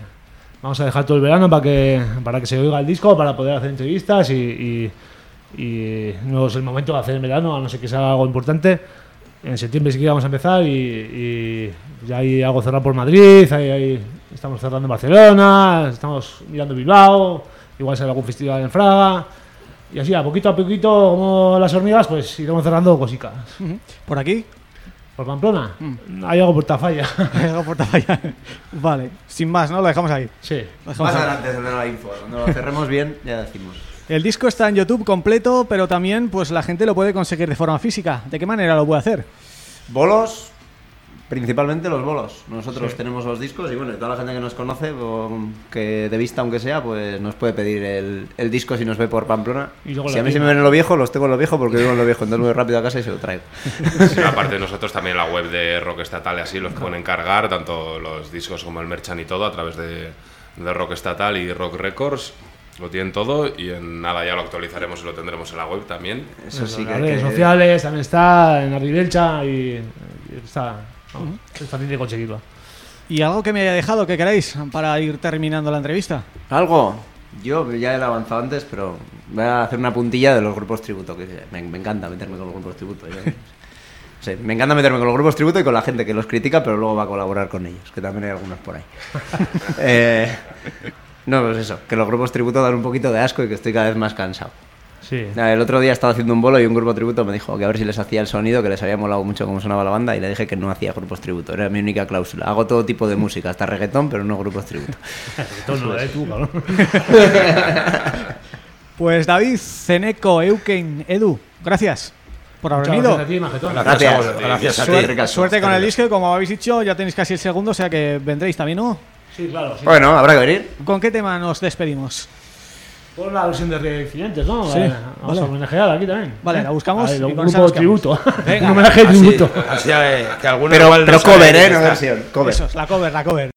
Vamos a dejar todo el verano para que para que se oiga el disco, para poder hacer entrevistas y, y- y no es el momento de hacer en verano, a no ser que sea algo importante. En septiembre sí que vamos a empezar y, y ya hay algo cerrado por Madrid, ahí, ahí estamos cerrando en Barcelona, estamos mirando Bilbao, igual sale algún festival en Fraga. Y así, a poquito a poquito, como las hormigas, pues iremos cerrando cositas. ¿Por aquí? ¿Por Pamplona? Hay algo por Tafalla. Algo por Tafalla. vale, sin más, ¿no? Lo dejamos ahí. Sí. Dejamos Más ahí. adelante la info. Cuando lo cerremos bien, ya decimos. El disco está en YouTube completo, pero también pues la gente lo puede conseguir de forma física. ¿De qué manera lo puede hacer? Bolos, principalmente los bolos. Nosotros Sí. tenemos los discos y bueno, toda la gente que nos conoce, que de vista aunque sea, pues nos puede pedir el, el disco si nos ve por Pamplona. Y luego si a mí se me ven en lo viejo, los tengo en lo viejo porque vivo en lo viejo, entonces muy rápido a casa y se lo traigo. Sí, aparte nosotros también la web de Rock Estatal y así los pueden encargar, tanto los discos como el merchan y todo, a través de, de Rock Estatal y Rock Records. Lo tienen todo y en nada ya lo actualizaremos y lo tendremos en la web también. Eso sí en que las redes que- sociales también está, en Arribelcha y, y está, vamos, es fácil de conseguirlo. ¿Y algo que me haya dejado que queráis para ir terminando la entrevista? ¿Algo? Yo ya he avanzado antes, pero voy a hacer una puntilla de los grupos tributo, que me, me encanta meterme con los grupos tributo. yo- Sí, me encanta meterme con los grupos tributo y con la gente que los critica, pero luego va a colaborar con ellos, que también hay algunos por ahí. Eh, no, pues eso, que los grupos tributo dan un poquito de asco y que estoy cada vez más cansado. Sí. El otro día estaba haciendo un bolo y un grupo tributo me dijo que a ver si les hacía el sonido, que les había molado mucho cómo sonaba la banda y le dije que no hacía grupos tributo, era mi única cláusula. Hago todo tipo de música, hasta reggaetón, pero no grupos tributo. Todo no, eh, tú, cabrón. Pues David, Ceneco, Euken, Edu, gracias. por haber venido. gracias a ti, Majetón. Gracias, gracias a ti. Suerte, suerte con el disco y como habéis dicho, ya tenéis casi el segundo, o sea que vendréis también, ¿no? Sí, claro. Sí. Bueno, habrá que venir. ¿Con qué tema nos despedimos? Por la versión de Reincidentes, ¿no? Sí, Vale, Vamos vale. a homenajear aquí también. Vale, ¿Eh? la buscamos un grupo tributo. Venga. un homenaje Así, tributo. así eh, que alguno Pero, pero cover, de ¿eh? No versión. Cover. Eso la cover, la cover.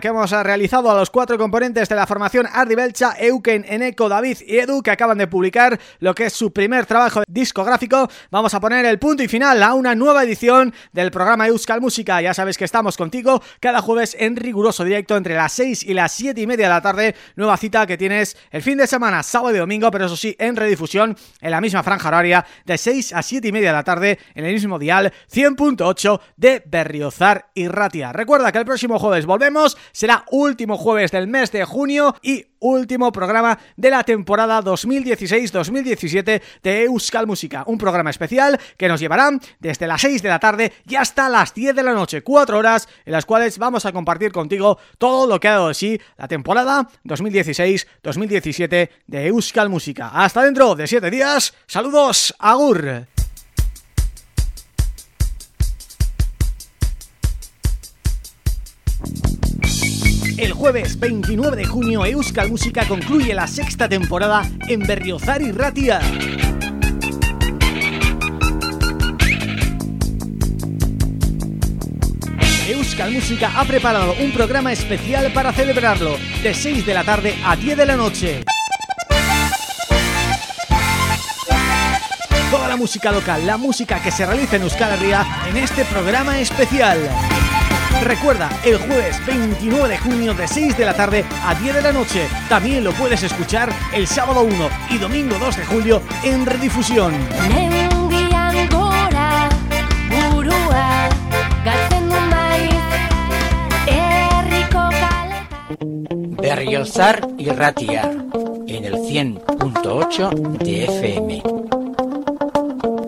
Que hemos realizado a los cuatro componentes de la formación Ardi Belcha, Euken, Eneco, David y Edu, que acaban de publicar lo que es su primer trabajo discográfico, vamos a poner el punto y final a una nueva edición del programa Euskal Música. Ya sabes que estamos contigo cada jueves en riguroso directo entre las 6 y las 7 y media de la tarde, nueva cita que tienes el fin de semana, sábado y domingo, pero eso sí, en redifusión, en la misma franja horaria, de 6 a 7 y media de la tarde, en el mismo dial 100.8 de Berriozar y Ratia. Recuerda que el próximo jueves volvemos será último jueves del mes de junio y último programa de la temporada 2016-2017 de Euskal Música, un programa especial que nos llevará desde las 6 de la tarde y hasta las 10 de la noche, cuatro horas en las cuales vamos a compartir contigo todo lo que ha dado de sí la temporada 2016-2017 de Euskal Música. Hasta dentro de 7 días, saludos, agur. El jueves 29 de junio Euskal Música concluye la sexta temporada en Berriozar y Ratia. Euskal Música ha preparado un programa especial para celebrarlo, de 6 de la tarde a 10 de la noche. Toda la música local, la música que se realiza en Euskal Herria en este programa especial. Recuerda, el jueves 29 de junio de 6 de la tarde a 10 de la noche. También lo puedes escuchar el sábado 1 y domingo 2 de julio en redifusión. Berriozar y Ratia en el 100.8 de FM.